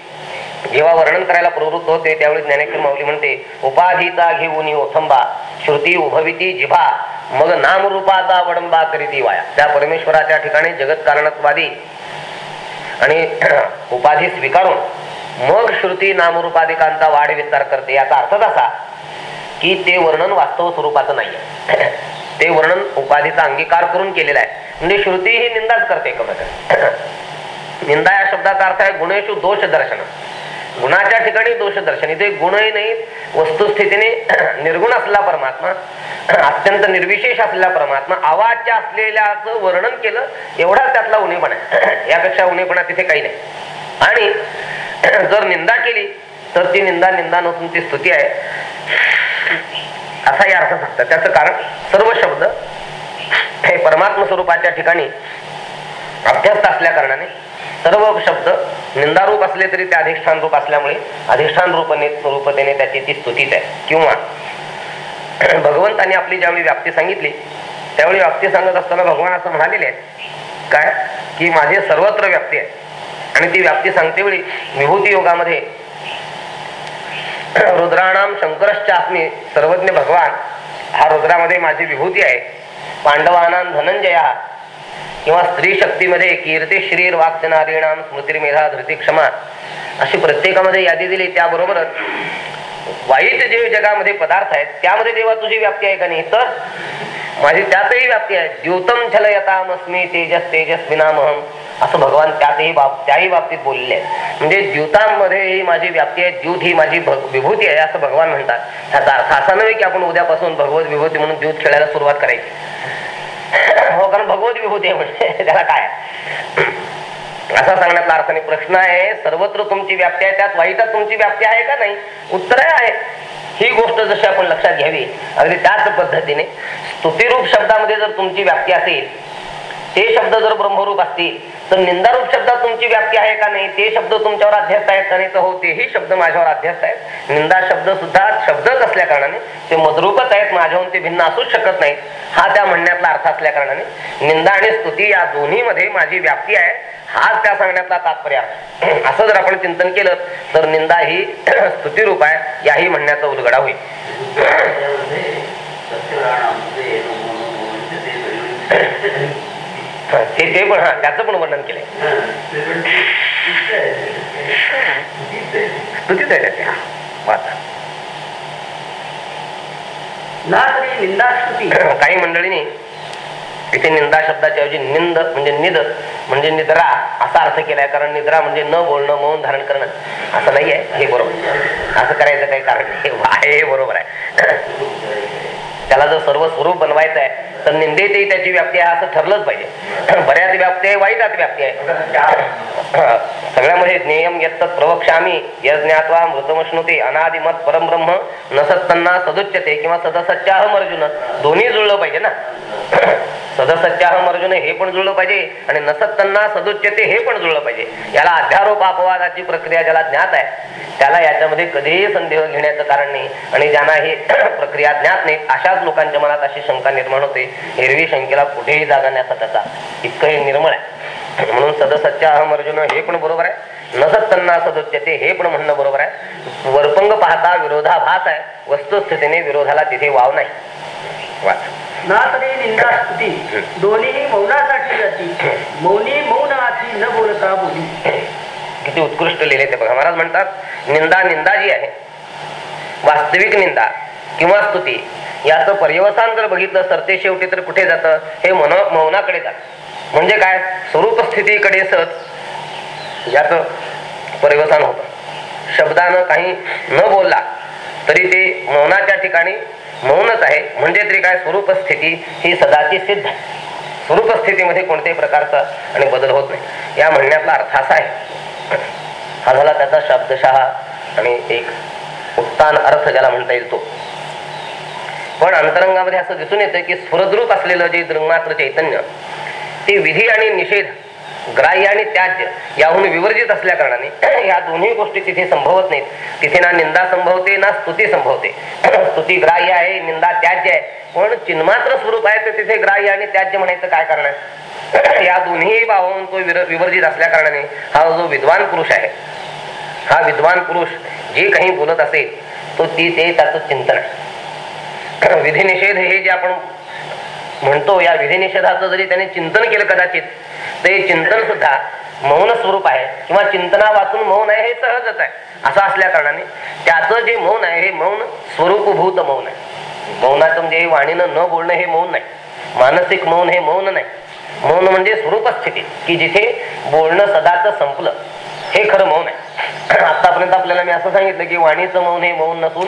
जेव्हा वर्णन करायला प्रवृत्त होते त्यावेळी ज्ञानेश्वर माऊली म्हणते उपाधीचा घेऊन ओथंबा श्रुती उभविती जिभा मग नामरूपाचा वडंबा करीती वाया. त्या परमेश्वराच्या ठिकाणी जगत कारणत्वादी आणि उपाधी स्वीकारून मग श्रुती नामरूपाधिकांचा वाढ विस्तार करते. याचा अर्थच असा की ते वर्णन वास्तव स्वरूपाचं नाहीये. ते वर्णन उपाधीचा अंगीकार करून केलेलं आहे. म्हणजे श्रुती ही निंदाच करते एक निंदा या शब्दाचा अर्थ आहे गुणेशु दोष दर्शन. गुणाच्या ठिकाणी दोष दर्शन. इथे गुणही नाही वस्तुस्थितीने निर्गुण असलेला परमात्मा अत्यंत निर्विशेष असलेला परमात्मा आवाच्या असलेल्याचं वर्णन केलं एवढाच त्यातला उणेपणा आहे. यापेक्षा उणेपणा तिथे काही नाही. आणि जर निंदा केली तर ती निंदा निंदा नसून ती स्तुती आहे. असाही अर्थ सांगतात. त्याचं कारण सर्व शब्द हे परमात्म स्वरूपाच्या ठिकाणी अभ्यस्त असल्या कारणाने सर्व शब्द निंदारूप असले तरी ते अधिष्ठान रूप असल्यामुळे अधिष्ठान रूपने रूपतेने त्याची ती स्तुतीच आहे. किंवा भगवंताने आपली ज्यावेळी व्याप्ती सांगितली त्यावेळी व्याप्ती सांगत असताना भगवान असं म्हणालेले आहे काय? की माझे सर्वत्र व्याप्ती आहे. आणि ती व्याप्ती सांगते वेळी विभूती योगामध्ये रुद्राणाम शंकरश्चास्मी सर्वज्ञ भगवान हा रुद्रामध्ये माझी विभूती आहे. पांडवानां धनंजया किंवा स्त्री शक्तीमध्ये कीर्ती श्रीर वाक्य नारीणाम स्मृतिर्मेधा धृती क्षमा अशी प्रत्येकामध्ये यादी दिली. त्याबरोबरच वाईट जे जगामध्ये पदार्थ आहेत त्यामध्ये देवा तुझी व्याप्ती आहे का नाही तर माझी त्यातही व्याप्ती आहे. द्युतम छलयतामस्मी तेजस तेजस्विनामहम असं भगवान त्यातही बाब त्याही बाबतीत बोललेले आहेत. म्हणजे द्यूतांमध्ये ही माझी व्याप्ती आहे द्यूत ही माझी विभूती आहे असं भगवान म्हणतात. त्याचा अर्थ असा नव्हे की आपण उद्यापासून भगवत विभूती म्हणून द्यूत खेळायला सुरुवात करायची. हो कारण भगवत विभूती म्हणजे त्याला काय? असा सांगण्याचा अर्थ नाही प्रश्न आहे सर्वत्र तुमची व्याप्ती आहे त्यात वाईटात तुमची व्याप्ती आहे का नाही? उत्तर आहे. ही गोष्ट जशी आपण लक्षात घ्यावी अगदी त्याच पद्धतीने स्तुतिरूप शब्दामध्ये जर तुमची व्याप्ती असेल ते शब्द जर ब्रह्मरूप असतील तर निंदारूप शब्दात तुमची व्याप्ती आहे का नाही? ते शब्द तुमच्यावर अध्यस्त आहेत का नाही? तर हो तेही शब्द माझ्यावर अध्यस्त आहेत. निंदा शब्द सुद्धा शब्दच असल्या कारणाने ते मधुरूपच आहेत. माझ्याहून ते भिन्न असूच शकत नाहीत. हा त्या म्हणण्यातला अर्थ असल्या कारणाने. निंदा आणि स्तुती या दोन्हीमध्ये माझी व्याप्ती आहे. हाच त्या सांगण्यातला तात्पर्य आहे. असं जर आपण चिंतन केलं तर निंदा ही स्तुतिरूप आहे. याही म्हणण्याचा उलगडा होईल. ते ते पण हा त्याचं पण वर्णन केलंय. स्तुतीच आहे. त्याची वाचा. निंदा स्तुती काही मंडळींनी इथे निंदा शब्दाच्या ऐवजी निंद म्हणजे निद म्हणजे निद्रा असा अर्थ केलाय कारण निद्रा म्हणजे न बोलणं मौन धारण करणं. असं नाही आहे हे बरोबर. असं करायचं काही कारण नाही. आहे हे बरोबर आहे. त्याला जर सर्व स्वरूप बनवायचं आहे तर निंदेतही त्याची व्याप्ती आहे असं ठरलंच पाहिजे. बऱ्याच व्याप्ती आहे वाईटात व्याप्ती आहे. सगळ्यामध्ये नियम येतात प्रवक्षामी यज्ञात्वा मृतमश्नुते अनादिमत परमब्रह्म नसत्तांना सदुच्यते किंवा सदसच्याहम अर्जुन दोन्ही जुळलं पाहिजे ना. सदसच्याहम अर्जुन हे पण जुळलं पाहिजे आणि नसत्तांना सदुच्यते हे पण जुळलं पाहिजे. याला अध्यारोप अपवादाची प्रक्रिया ज्याला ज्ञात आहे त्याला याच्यामध्ये कधीही संदेह घेण्याचं कारण नाही. आणि ज्यांना हे प्रक्रिया ज्ञात नाही अशाच लोकांच्या मनात अशी शंका निर्माण होते एरवी शंकेला कुठेही जागा नाही असा त्याचा. इतकं हे निर्मळ आहे. म्हणून सदसच्चा अहम अर्जुन हे पण बरोबर आहे. नसत्तन्ना सदुच्यते हे पण म्हणणं बरोबर आहे. वरपंग पाहता विरोधाभास आहे. वस्तुस्थितीने विरोधाला तिथे वाव नाही. ना तरी निंदा स्तुती. दोन्ही मौनासाठी जाती. मौनी मौन आधी न बोलता बोली. किती उत्कृष्ट लिहिले ते बघा. महाराज म्हणतात निंदा निंदा जी आहे वास्तविक निंदा किंवा स्तुती याचं पर्यवसान जर बघितलं सरते शेवटी तर कुठे जातं? हे मन मौनाकडे जात. म्हणजे काय? स्वरूप स्थितीकडे सत याचं पर्यवसान होतं. शब्दानं काही न बोलला तरी ते मौनाच्या ठिकाणी मौनच आहे. म्हणजे तरी काय? स्वरूप स्थिती ही सदाची सिद्ध आहे. स्वरूप स्थितीमध्ये कोणत्याही प्रकारचा आणि बदल होत नाही. या म्हणण्यातला अर्थ असा आहे. हा झाला त्याचा शब्दशः आणि एक उत्तान अर्थ ज्याला म्हणता येईल तो. पण अंतरंगामध्ये असं दिसून येतं की स्फुरद्रूप असलेलं जे दृंगमात्र चैतन्य ते विधी आणि निषेध ग्राह्य आणि त्याज्य याहून विवर्जित असल्या कारणाने या दोन्ही गोष्टी तिथे संभवत नाहीत. तिथे ना निंदा संभवते ना स्तुती संभवते. स्तुती ग्राह्य आहे निंदा त्याज्य आहे. पण चिन्मात्र स्वरूप आहे तर तिथे ग्राह्य आणि त्याज्य म्हणायचं काय कारण आहे? या दोन्ही भावाहून तो विर- विवर्जित असल्या कारणाने हा जो विद्वान पुरुष आहे हा विद्वान पुरुष जे काही बोलत असेल तो ती ते त्याचं चिंतन आहे. विधिनिषेध हे जे आपण म्हणतो या विधिनिषेधाचं जरी त्याने चिंतन केलं कदाचित ते चिंतन सुद्धा मौन स्वरूप आहे किंवा चिंतना वाचून मौन आहे हे सहजच आहे. असं असल्या कारणाने त्याचं जे मौन आहे हे मौन स्वरूपभूत मौन आहे. मौनाचं म्हणजे वाणीनं न बोलणं हे मौन नाही. मानसिक मौन हे मौन नाही. मौन म्हणजे स्वरूप स्थिती की जिथे बोलणं सदाच संपलं. हे खरं मौन आहे. आतापर्यंत आपल्याला मी असं सांगितलं की वाणीचं मौन हे मौन नसून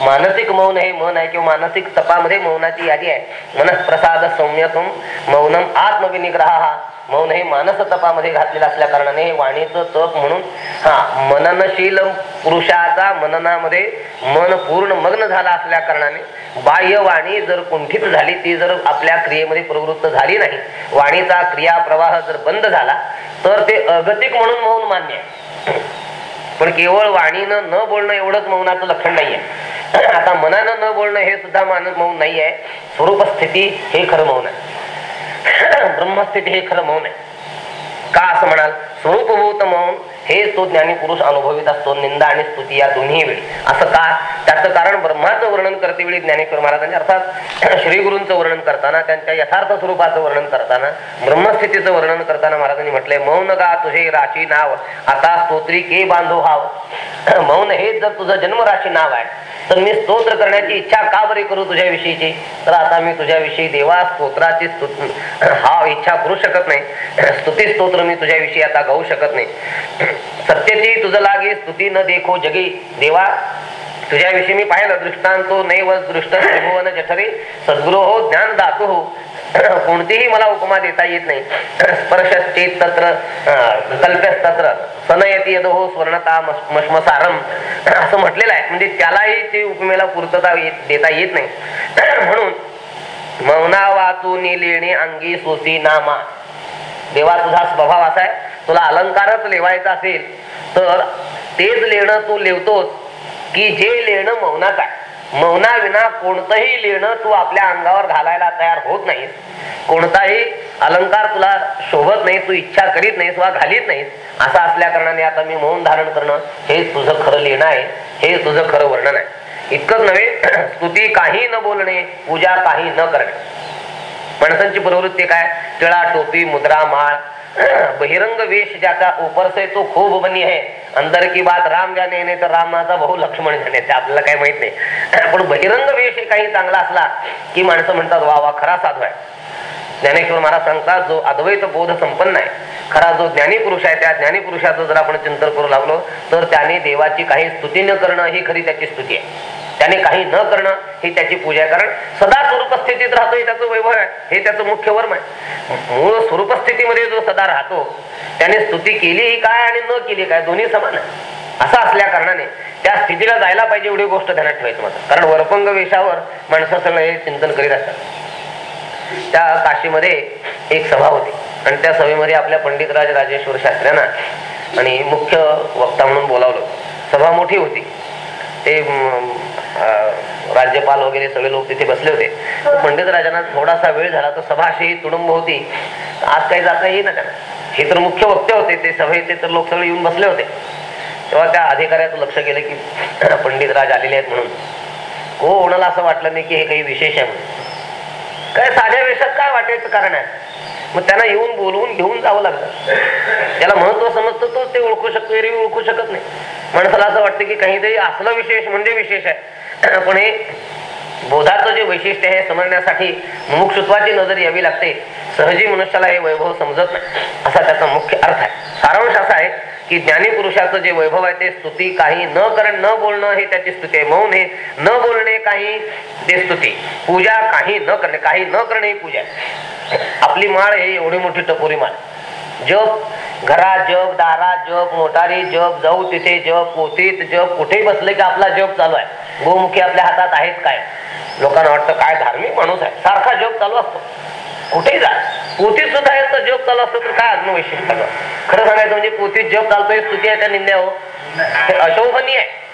मानसिक मौन हे मन आहे किंवा मानसिक तपामध्ये मौनाची यादी आहे. मनस प्रसाद सौम्यतुम मौनम आत्मविनिग्रह म्हणून मौन हे मानस तपामध्ये घातलेलं असल्या कारणाने हे वाणीचं तप म्हणून हा मननशील पुरुषाचा मननामध्ये मन पूर्ण मग्न झाला असल्या कारणाने बाह्य वाणी जर कुंठित झाली ती जर आपल्या क्रियेमध्ये प्रवृत्त झाली नाही वाणीचा क्रिया प्रवाह जर बंद झाला तर ते अगतिक म्हणून मौन मान्य आहे. पण केवळ वाणीनं न बोलणं एवढंच मौनाचं लक्षण नाहीये. आता मनानं न बोलणं हे सुद्धा मान मौन नाही आहे स्वरूप स्थिती हे खरं मौन आहे. ब्रह्मस्थिती हे खरं मौन। आहे का असं म्हणाल? स्वरूपभूत मौन हे तो ज्ञानी पुरुष अनुभवित असतो निंदा आणि स्तुती या दोन्ही वेळी. असं का? त्याचं कारण ब्रह्माचं वर्णन करते वेळी ज्ञानेश्वर महाराजांनी. अर्थात श्री गुरूंचं वर्णन करताना त्यांच्या यथार्थ स्वरूपाचं वर्णन करताना ब्रह्मस्थितीचं वर्णन करताना महाराजांनी म्हटलंय मौन गा तुझे राशी नाव आता स्तोत्री के बांधो हाव? मौन हे जर तुझं जन्मराशी नाव आहे तर मी स्तोत्र करण्याची इच्छा का बरे करू तुझ्याविषयीची? तर आता मी तुझ्याविषयी देवा स्तोत्राची हा इच्छा करू शकत नाही. स्तुती स्तोत्र मी तुझ्याविषयी आता गाऊ शकत नाही. सत्यची तुझं लागे स्तुती न देखो जगी. देवा तुझ्याविषयी मी पाहिलं दृष्टांतो नैव दृष्ट त्रिभुवन जठरे. सद्गुरो हो ज्ञान दातो हो. कोणतीही मला उपमा देता येत नाही. स्पर्शश्चेत तत्र कल्प्यस्तत्र. सनयती यदो हो स्वर्णता मश्मसारम. असं म्हटलेलं आहे. म्हणजे त्यालाही ते उपमेला पूर्तता येत- देता येत नाही. म्हणून मौना वाचून लेणे अंगी सोसी नामा. देवा तुझा स्वभाव असा आहे. तुला अलंकारच लेवायचा असेल तर तेच लेणं तू लेवतोस की जे लेणं मौनात आहे. मौना विना कोणतंही लेणं तू आपल्या अंगावर घालायला तयार होत नाही कोणताही अलंकार तुला शोभत नाही तू इच्छा करीत नाहीस वा घालीत नाहीस असं असल्या कारणाने आता मी मौन धारण करणं हे तुझं खरं लेणं आहे हे तुझं खरं वर्णन आहे. इतकंच नव्हे स्तुती काही न बोलणे पूजा काही न करणे. माणसांची प्रवृत्ती काय? टिळा टोपी मुद्रा माळ बहिरंग वेश ज्याचा ऊपर से तो खूप बनी आहे. अंदर की बात राम जाने नाही तर रामाचा भाऊ लक्ष्मण जाणे ते आपल्याला काही माहीत नाही. पण बहिरंग वेश हे काही चांगला असला की माणसं म्हणतात वा वा खरा साधू आहे. ज्ञानेश्वर महाराज सांगतात जो अद्वैत बोध संपन्न आहे खरा जो ज्ञानी पुरुष आहे त्या ज्ञानी पुरुषाचं जर आपण चिंतन करू लागलो तर त्याने देवाची काही स्तुती न करणं ही खरी त्याची स्तुती आहे. त्याने काही न करणं ही त्याची पूजा आहे. कारण सदा स्वरूपस्थितीत राहतो हे त्याचं वैभव आहे. हे त्याचं मुख्य वर्म आहे. मूळ स्वरूपस्थितीमध्ये जो सदा राहतो त्याने स्तुती केली ही काय आणि न केली काय दोन्ही समान आहे. असं असल्या कारणाने त्या स्थितीला जायला पाहिजे एवढी गोष्ट ध्यानात ठेवायचं मात्र. कारण वरपंग वेशावर माणसं सगळं हे चिंतन करीत असतात. त्या काशीमध्ये एक सभा होती. आणि त्या सभेमध्ये आपल्या पंडितराज राजेश्वर शास्त्र्यांना आणि मुख्य वक्ता म्हणून बोलावलं. सभा मोठी होती. ते राज्यपाल वगैरे सगळे लोक तिथे बसले होते. तर पंडित राजांना थोडासा वेळ झाला तर सभा अशी तुडुंब होती. आज काही जाता येईना त्यांना हे तर मुख्य वक्ते होते ते सभेचे तर लोक सगळे येऊन बसले होते. तेव्हा त्या अधिकाऱ्याचं लक्ष गेलं की पंडित राज आलेले आहेत म्हणून. कोणाला असं वाटलं नाही की हे काही विशेष आहे म्हणून. काय साध्या वेशात काय वाटायचं कारण आहे? मग त्यांना येऊन बोलवून घेऊन जावं लागलं. त्याला महत्त्व समजतं तो ते ओळखू शकतो एरवी ओळखू शकत नाही. माणसाला असं वाटतं की काहीतरी असलं विशेष म्हणजे विशेष आहे. पण हे बोधाचं जे वैशिष्ट्य आहे समजण्यासाठी मुमुक्षुत्वाची नजर यावी लागते. सहजी मनुष्याला हे वैभव समजत नाही असा त्याचा मुख्य अर्थ आहे. सारांश असा आहे की ज्ञानी पुरुषाचं जे वैभव आहे ते स्तुती काही न करण न बोलणं हे त्याची स्तुती आहे. मौन हे न बोलणे काही ते स्तुती. पूजा काही न करणे काही न करणे ही पूजा आहे. आपली माळ हे एवढी मोठी टपोरी माळ जप घरात जप दारात जप मोटारी जप जाऊ तिथे जप पोथीत जप कुठेही बसले की आपला जप चालू आहे. गोमुखी आपल्या हातात आहेत काय? लोकांना वाटतं काय धार्मिक माणूस आहे? सारखा जप चालू असतो. कुठेही जा. पोतीत सुद्धा आहे तर जप चालू असतो तर काय आत्मवैशिष्ट्य खरं सांगायचं म्हणजे पोथीत जप चालतोय स्तुती आहे त्या निंद्या हो. हे अशोभनीय आहे.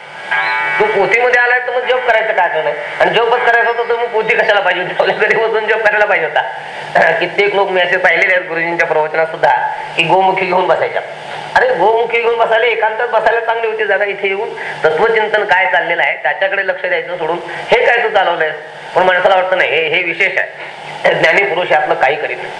तू पोथीमध्ये आलाय तर मग जॉब करायचं काय नाही आणि जॉबच करायचं होतं तर मग पोथी कशाला पाहिजे होती? आपल्या घरी बसून जॉब करायला पाहिजे होता. कित्येक लोक मी असे पाहिलेले आहेत गुरुजींच्या प्रवचनात सुद्धा की गोमुखी घेऊन बसायच्या. अरे गोमुखी घेऊन बसायला एकांतात बसायला चांगली होती जागा इथे येऊन तत्वचिंतन काय चाललेलं आहे त्याच्याकडे लक्ष द्यायचं सोडून हे काय तू चालवलंय पण माणसाला वाटतं नाही हे हे विशेष आहे. ज्ञानी पुरुष आपलं काही करीत नाही.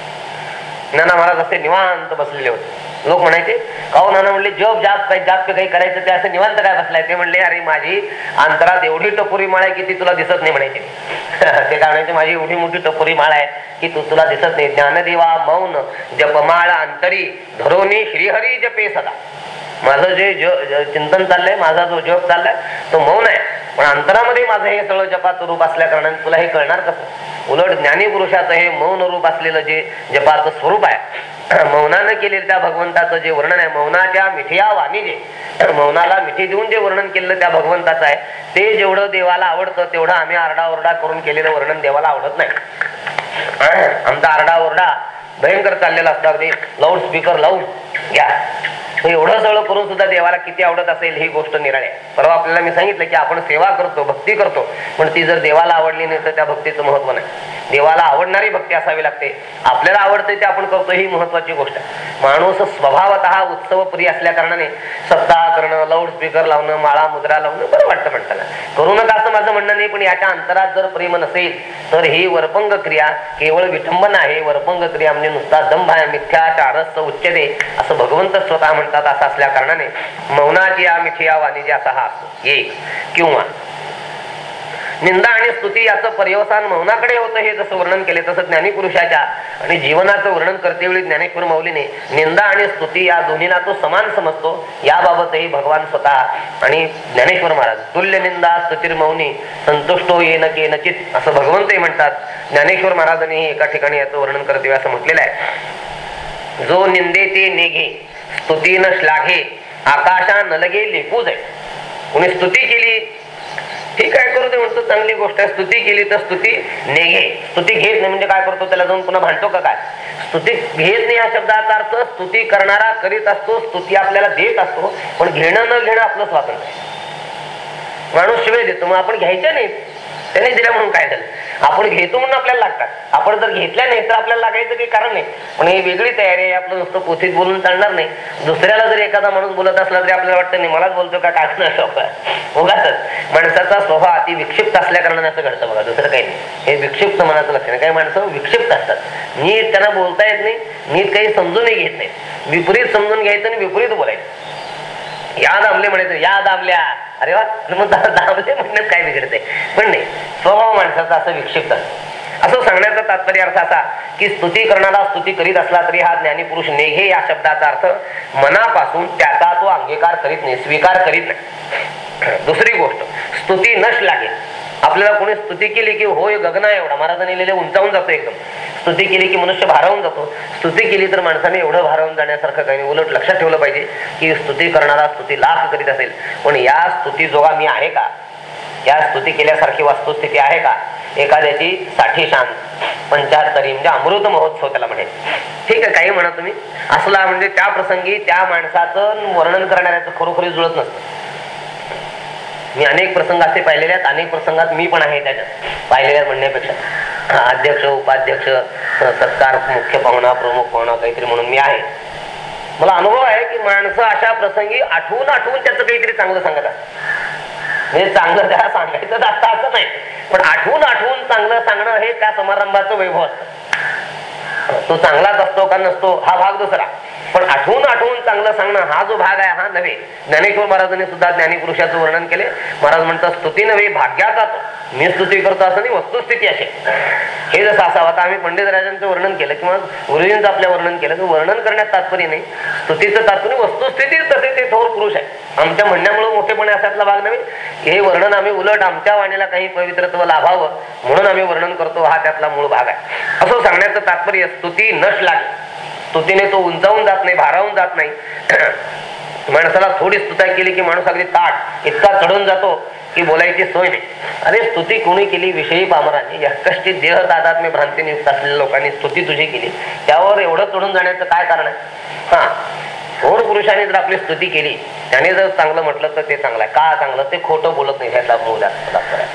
नाना महाराज असे निवांत बसलेले होते. लोक म्हणायचे काहो नाना म्हणले जप जाप काही जाप काही करायचं ते असं निवांत काय बसलाय? ते म्हणले अरे माझी अंतरात एवढी टपोरी माळ आहे की ती तुला दिसत नाही म्हणायचे. ते काय म्हणायचे माझी एवढी मोठी टपोरी माळ आहे की तू तुला दिसत नाही. ज्ञानदेवा मौन जपमाळ अंतरी धरोनी श्रीहरी जपे सदा. माझं जे चिंतन चाललंय माझा जो जप चाललाय तो मौन आहे. पण अंतरामध्ये माझं हे सगळं जपाचं रूप असल्या कारणाने तुला हे कळणार कसं? उलट ज्ञानी पुरुषाचं हे मौन रूप असलेलं जे जपाचं स्वरूप आहे मौनानं केलेलं त्या भगवंताचं जे वर्णन आहे मौनाच्या मिठिया वाणी जे मौनाला मिठी देऊन जे वर्णन केलेलं त्या भगवंताचं आहे ते जेवढं देवाला आवडतं तेवढं आम्ही आरडाओरडा करून केलेलं वर्णन देवाला आवडत नाही. आमचा आरडाओरडा भयंकर चाललेला असतो. अगदी लाऊड स्पीकर लावून घ्या. एवढं सगळं करून सुद्धा देवाला किती आवडत असेल ही गोष्ट निराळी. आहे परवा आपल्याला मी सांगितलं की आपण सेवा करतो भक्ती करतो. पण ती जर देवाला आवडली नाही तर त्या भक्तीचं महत्त्व नाही. देवाला आवडणारी भक्ती असावी लागते. आपल्याला आवडते ते आपण करतो ही महत्वाची गोष्ट आहे. माणूस स्वभावत उत्सव प्रिय असल्या कारणाने सप्ताह करणं लाऊड स्पीकर लावणं माळा मुद्रा लावणं बरं वाटतं म्हणताना. करू नका असं माझं म्हणणं नाही पण याच्या अंतरात जर प्रेम नसेल तर ही वरपंग क्रिया केवळ विठंबन आहे. वरपंग क्रिया म्हणजे नुसता दंभ आहे मिथ्याचारस उच्चते असं भगवंत स्वतः म्हणतात असं असल्या कारणाने मौनाची या मिठिया वाणी असा हा असतो एक किंवा निंदा आणि स्तुती याचं पर्यवसान मौनाकडे होतं हे जसं वर्णन केले तसं ज्ञानीपुरुषाच्या आणि जीवनाचं वर्णन करतेवेळी ज्ञानेश्वर माऊलीने. निंदा आणि स्तुती या दोन्हीला तो समान समजतो याबाबतही भगवान स्वतः आणि ज्ञानेश्वर महाराज तुल्य निंदा स्तुतीर मौनी संतुष्टो ये न के नचित असं भगवंतही म्हणतात. ज्ञानेश्वर महाराजांनी एका ठिकाणी याचं वर्णन करते असं म्हटलेलं आहे. जो निंदे ते नेघे न श्लाघे आकाशा नलगे लेखू जाईल कोणी स्तुती केली ठीक आहे करू दे म्हणतो चांगली गोष्ट आहे स्तुती केली तर स्तुती नेगे स्तुती घेत नाही म्हणजे काय करतो त्याला जाऊन पुन्हा भांडतो का काय? स्तुती घेत नाही या शब्दाचा अर्थ स्तुती करणारा करीत असतो स्तुती आपल्याला देत असतो पण घेणं न घेणं आपलं स्वातंत्र्य माणूस शिवाय देतो मग आपण घ्यायच्या नाही त्याने दिल्या म्हणून काय झालं? आपण घेतो म्हणून आपल्याला लागतात. आपण जर घेतल्या नाही तर आपल्याला लागायचं काही कारण नाही. पण ही वेगळी तयारी आहे आपलं नुसतं पोथीत बोलून चालणार नाही. दुसऱ्याला जर एखादा माणूस बोलत असला तरी आपल्याला वाटतं नाही मलाच बोलतो का? कारण शोक उगाच माणसाचा स्वभाव अति विक्षिप्त असल्या कारणाने असं घडतं बघा दुसरं काही नाही. हे विक्षिप्त मनाचं लक्षण आहे. काही माणसं विक्षिप्त असतात. नीट त्यांना बोलता येत नाही नीट काही समजूनही घेत नाही विपरीत समजून घ्यायचं आणि विपरीत बोलायचं. या दाबले म्हणायचं या दाबल्या अरे वा मग दामले दाबले म्हणण्यात काय बिघडते पण नाही स्वभाव माणसाचा असं विक्षिप्त. असं सांगण्याचा तात्पर्य अर्थ असा की स्तुती करणारा स्तुती करीत असला तरी हा ज्ञानीपुरुष नेघे या शब्दाचा अर्थ मनापासून त्याचा तो अंगीकार करीत नाही स्वीकार करीत नाही. दुसरी गोष्ट स्तुती नश लागेल आपल्याला कोणी स्तुती केली की होय गगना एवढा महाराजांनी लिहिले उंचावून जातो एकदम. स्तुती केली की मनुष्य भारावून जातो. स्तुती केली तर माणसाने एवढं भारावून जाण्यासारखं काही उलट लक्षात ठेवलं पाहिजे की स्तुती करणारा स्तुती लाख करीत असेल. पण या स्तुती जोगा मी आहे का? या स्तुती केल्यासारखी वस्तुस्थिती आहे का? एखाद्याची साठी शांत पंचाहत्तरी म्हणजे अमृत महोत्सव त्याला म्हणे ठीक आहे काही म्हणा तुम्ही. असला म्हणजे त्या प्रसंगी त्या माणसाचं वर्णन करणाऱ्याचं खरोखरी जुळत नसतं. मी अनेक प्रसंग असे पाहिलेले आहेत अनेक प्रसंगात मी पण आहे त्याच्यात. पाहिलेल्या म्हणण्यापेक्षा. अध्यक्ष उपाध्यक्ष सत्कार मुख्य पाहुणा प्रमुख पाहुणा काहीतरी म्हणून मी आहे. मला अनुभव आहे की माणसं अशा प्रसंगी आठवून आठवून त्याचं काहीतरी चांगलं सांगत असतात. हे चांगलं त्याला सांगायचं जास्त असं नाही. पण आठवून आठवून चांगलं सांगणं हे त्या समारंभाचं वैभव असत. तो चांगलाच असतो का नसतो हा भाग दुसरा. पण आठवून आठवून चांगलं सांगणं हा जो भाग आहे हा नव्हे. ज्ञानेश्वर महाराजांनी सुद्धा ज्ञानीपुरुषाचं वर्णन केले. महाराज म्हणतात स्तुती नव्हे भाग्याचा मी स्तुती करतो असं नाही वस्तुस्थिती असे हे जसं असावं आता आम्ही पंडित राजांचं वर्णन केलं किंवा गुरुजींचं आपल्या वर्णन केलं तर वर्णन करण्यात तात्पर्य नाही. स्तुतीचं तात्पर्य वस्तुस्थिती तसे ते थोर पुरुष आहे. आमच्या म्हणण्यामुळे मोठेपणे असातला भाग नव्हे. हे वर्णन आम्ही उलट आमच्या वाणीला काही पवित्रत्व लाभावं म्हणून आम्ही वर्णन करतो हा त्यातला मूळ भाग आहे. असं सांगण्याचं तात्पर्य स्तुती नश लागेल. स्तुतीने तो उंचावून जात नाही भारावून जात नाही. माणसाला थोडी स्तुता केली की माणूस अगदी ताट इतका चढून जातो की बोलायची सोय नाही. अरे स्तुती कोणी केली? विषयी पामराने कष्टी देह तादात्म्य भ्रांती नियुक्त असलेल्या लोकांनी स्तुती तुझी केली. त्यावर एवढं चढून जाण्याचं काय कारण आहे? हा. थोर पुरुषाने जर आपली स्तुती केली त्याने जर चांगलं म्हटलं तर ते चांगलं आहे. का चांगलं? ते खोटं बोलत नाही. ह्याचा मूळ आहे.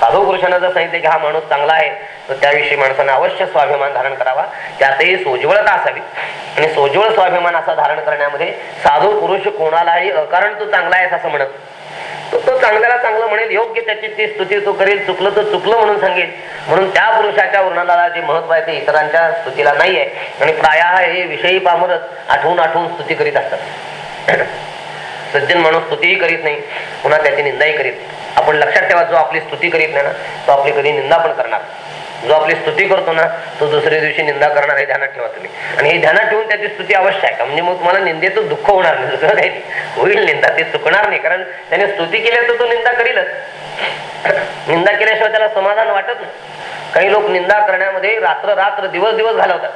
साधू पुरुषांना जर सांगितलं की हा माणूस चांगला आहे. तर त्याविषयी माणसाने अवश्य स्वाभिमान धारण करावा. त्यातही सोज्वळता असावी. आणि सोज्वळ स्वाभिमान असा धारण करण्यामध्ये साधू पुरुष कोणालाही अकारण तू चांगला आहेस असं म्हणत. तो तो चांगल्याला चांगलं म्हणेल योग्य त्याची ती स्तुती तो करेल चुकलं तर चुकलं म्हणून सांगेल. म्हणून त्या पुरुषाच्या वर्णनाला जे महत्त्व आहे ते इतरांच्या स्तुतीला नाही आहे आणि प्राय हे विषयी पामरत आठवून आठवून स्तुती करीत असतात. सज्जन माणूस स्तुतीही करीत नाही पुन्हा त्याची निंदाही करीत. आपण लक्षात ठेवा जो आपली स्तुती करीत नाही ना तो आपली कधी निंदा पण करणार. जो आपली स्तुती करतो ना तो दुसऱ्या दिवशी निंदा करणार हे ध्यानात ठेवा तुम्ही. आणि हे ध्यानात ठेवून त्याची स्तुती अवश्य आहे का म्हणजे मग तुम्हाला निंदेचं दुःख होणार नाही दुसरं काही होईल निंदा ते चुकणार नाही कारण त्याने स्तुती केली तर तो निंदा करीलच. निंदा केल्याशिवाय त्याला समाधान वाटत नाही. काही लोक निंदा करण्यामध्ये रात्र रात्र दिवस दिवस घालवतात.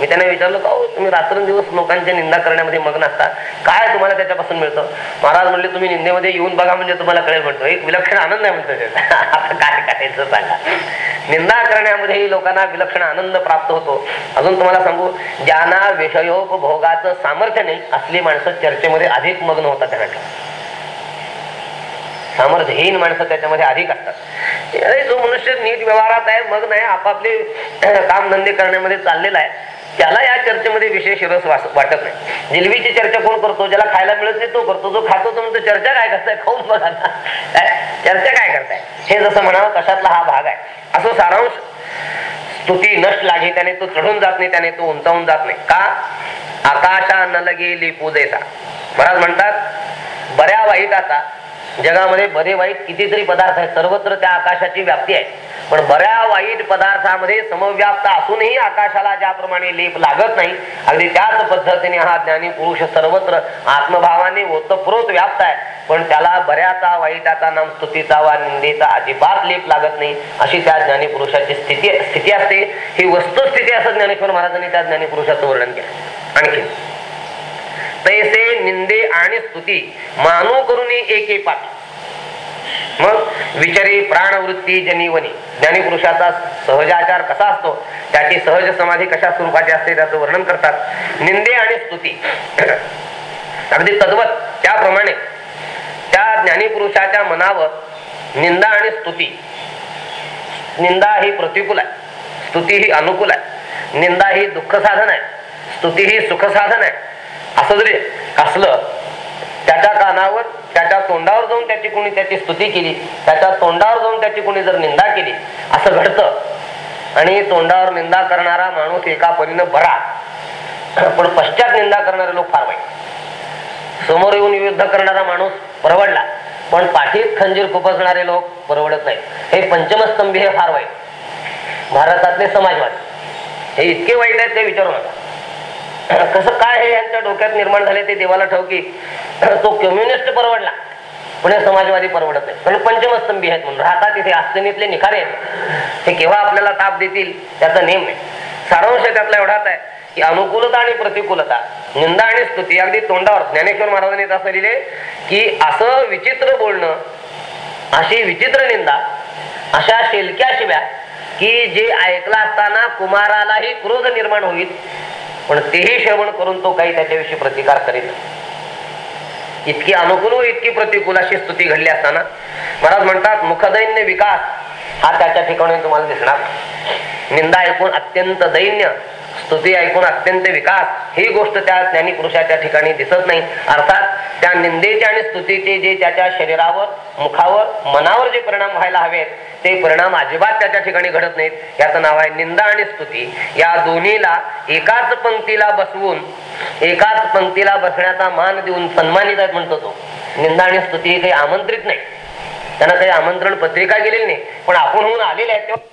मी त्यांना विचारलं का हो, तुम्ही रात्रंदिवस लोकांच्या निंदा करण्यामध्ये मग्न असता? काय तुम्हाला त्याच्यापासून मिळतं? महाराज म्हणले तुम्ही निंदेमध्ये येऊन बघा म्हणजे तुम्हाला कळेल म्हणतो. एक विलक्षण आनंद आहे म्हणतो त्याचा. आता काय करायचं सांगा. निंदा करण्यामध्ये लोकांना विलक्षण आनंद प्राप्त होतो. अजून तुम्हाला सांगू ज्यांना विषयोपभोगाचं सामर्थ्य नाही असली माणसं चर्चेमध्ये अधिक मग्न होतात त्यांना सामर्थ्यहीन माणसं त्याच्यामध्ये अधिक असतात. जो मनुष्य नीट व्यवहारात आहे मग नाही आपापले काम धंदे करण्यामध्ये चाललेला आहे त्याला या चर्चेमध्ये विशेष रस वास- वाटत नाही. जिलबीची चर्चा कोण करतो? ज्याला खायला मिळत नाही तो करतो. जो खातो तो म्हणतो चर्चा काय करताय? खाऊन बघा चर्चा काय करताय? हे जसं म्हणावं कशातला हा भाग आहे. असं सारांश स्तुती नष्ट लागे त्याने तो चढून जात नाही त्याने तो उंचावून जात नाही. का? आकाशा न लगे लिपू देसा महाराज म्हणतात बऱ्या वाईट आता जगामध्ये बरे वाईट कितीतरी पदार्थ आहेत. सर्वत्र त्या आकाशाची व्याप्ती आहे. पण बऱ्या वाईट पदार्थामध्ये समव्याप्त असूनही आकाशाला ज्याप्रमाणे लेप लागत नाही अगदी त्याच पद्धतीने हा ज्ञानी पुरुष सर्वत्र आत्मभावाने ओतप्रोत व्याप्त आहे. पण त्याला बऱ्याचा वाईटाचा नाम स्तुतीचा वा निंदेचा अजिबात लेप लागत नाही अशी त्या ज्ञानी पुरुषाची स्थिती स्थिती असते. ही वस्तुस्थिती असं ज्ञानेश्वर महाराजांनी त्या ज्ञानी पुरुषाचं वर्णन केलं. आणखी तैसे निंदे आणि स्तुती मानू करून एके पाठ. मग विचारी प्राणवृत्ती जनीवनी. ज्ञानीपुरुषाचा सहजाचार कसा असतो? त्याची सहज समाधी कशा स्वरूपाची असते त्याचं वर्णन करतात. निंदे आणि स्तुती. अगदी तद्वत त्याप्रमाणे त्या ज्ञानीपुरुषाच्या मनावर निंदा आणि स्तुती. निंदा ही प्रतिकूल आहे. स्तुती ही अनुकूल आहे. निंदा ही दुःख साधन आहे. स्तुती ही सुख साधन आहे. असं जरी असलं त्याच्या कानावर त्याच्या तोंडावर जाऊन त्याची कोणी त्याची स्तुती केली त्याच्या तोंडावर जाऊन त्याची कोणी जर निंदा केली असं घडतं. आणि तोंडावर निंदा करणारा माणूस एका परीनं बरा. पण पश्चात निंदा करणारे लोक फार वाईट. समोर येऊन युद्ध करणारा माणूस परवडला पण पाठीत खंजीर खुपसणारे लोक परवडत नाही हे पंचमस्तंभी हे फार वाईट. भारतातले समाजवाद. हे इतके वाईट आहेत ते विचारू नका. कसं काय हे यांच्या डोक्यात निर्माण झाले ते देवाला ठाऊ की तो कम्युनिस्ट परवडला. पुणे समाजवादी परवडत नाही. कारण पंचमस्तंभी आहेत म्हणून. राहतात तिथे आस्तनीतले निखारे आहेत. ते केव्हा आपल्याला ताप देतील त्याचा नेम आहे. सारांश त्यातला एवढाच आहे की अनुकूलता आणि प्रतिकूलता निंदा आणि स्तुती. अगदी तोंडावर ज्ञानेश्वर महाराजांनी असं लिहिले की असं विचित्र बोलणं अशी विचित्र निंदा अशा शेलक्या शिव्या की जे ऐकला असताना कुमारालाही क्रोध निर्माण होईल पण तेही श्रवण करून तो काही त्याच्याविषयी प्रतिकार करीत इतकी अनुकूल व इतकी प्रतिकूल अशी स्तुती घडली असताना महाराज म्हणतात मुखदैन्य विकास. हा त्याच्या ठिकाणी तुम्हाला दिसणार. निंदा ऐकून अत्यंत दैन्य स्तुती ऐकून अत्यंत विकास ही गोष्ट त्या ज्ञानी पुरुषाच्या ठिकाणी दिसत नाही. अर्थात त्या निंदेचे आणि स्तुतीचे जे त्याच्या शरीरावर मुखावर मनावर जे परिणाम व्हायला हवेत ते परिणाम अजिबात त्याच्या ठिकाणी घडत नाहीत. याचं नाव आहे निंदा आणि स्तुती. या दोन्हीला एकाच पंक्तीला बसवून एकाच पंक्तीला बसण्याचा मान देऊन सन्मानित आहेत म्हणतो तो. निंदा आणि स्तुती हे काही आमंत्रित नाही. त्यांना काही आमंत्रण पत्रिका गेलेली नाही. पण आपण होऊन आलेले आहेत तेव्हा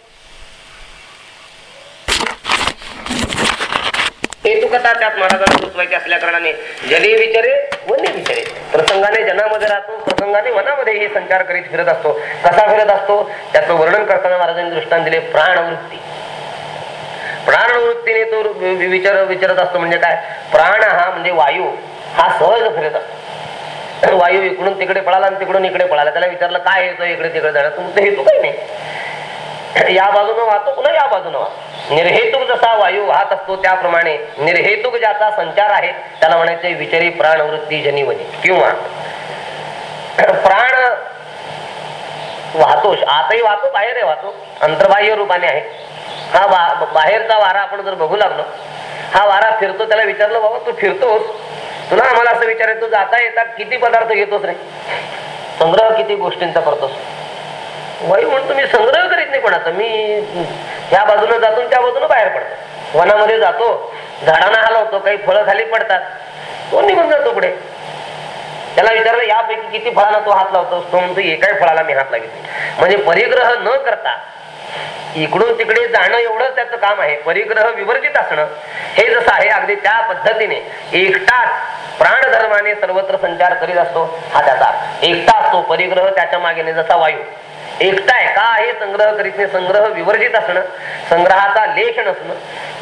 हेतुकथा त्यात महाराजांना सुचवायची असल्या कारणाने? जले विचारे वन्य विचारे. प्रसंगाने जनामध्ये राहतो प्रसंगाने मनामध्ये हे संचार करीत फिरत असतो. कसा फिरत असतो? त्याचं वर्णन करताना महाराजांनी दृष्टांत दिले प्राणवृत्ती. प्राणवृत्तीने तो विचार विचारत असतो म्हणजे काय? प्राण हा म्हणजे वायू. हा सहज फिरत असतो. वायू इकडून तिकडे पळाला आणि तिकडून इकडे पळाला. त्याला विचारलं काय येतो इकडे तिकडे जाणार तुमचं हेतू काही नाही? या बाजूनं वाहतो पुन्हा या बाजूनं वाहतो निर्हेतुक जसा वायू वाहत असतो त्याप्रमाणे निर्हेतुक ज्याचा संचार आहे त्याला म्हणायचे विचारी प्राणवृत्ती जनिवनी किंवा प्राण वाहतो आतही वाहतो बाहेरही वाहतो. अंतर्बाह्य रूपाने आहे. हा बा- बाहेरचा वारा आपण जर बघू लागलो हा वारा फिरतो त्याला विचारलं बाबा तू फिरतोस? तुला आम्हाला असं विचारायचं तू जाता येता किती पदार्थ घेतोस रे? संग्रह किती गोष्टींचा करतोस? वाई म्हणतो मी संग्रह करीत नाही पण आता मी या बाजूने जातो त्या बाजूने बाहेर पडतो. वनामध्ये जातो झाडांना हलवतो काही फळं खाली पडतात. तो निघून जातो पुढे. त्याला विचारलं यापैकी किती फळांना तो हात लावतोस? तो म्हणतो एकाही फळाला मी हात लावित म्हणजे परिग्रह न करता इकडून तिकडे जाणं एवढंच त्याचं काम आहे. परिग्रह विवर्जित असणं. हे जसं आहे अगदी त्या पद्धतीने एकटाच प्राणधर्माने सर्वत्र संचार करीत असतो हा त्याचा एकटा असतो परिग्रह त्याच्या मागेने जसा वायू. एकता आहे का हे संग्रह करीत नाही? संग्रह विवर्जित असणं संग्रहाचा लेख नसणं.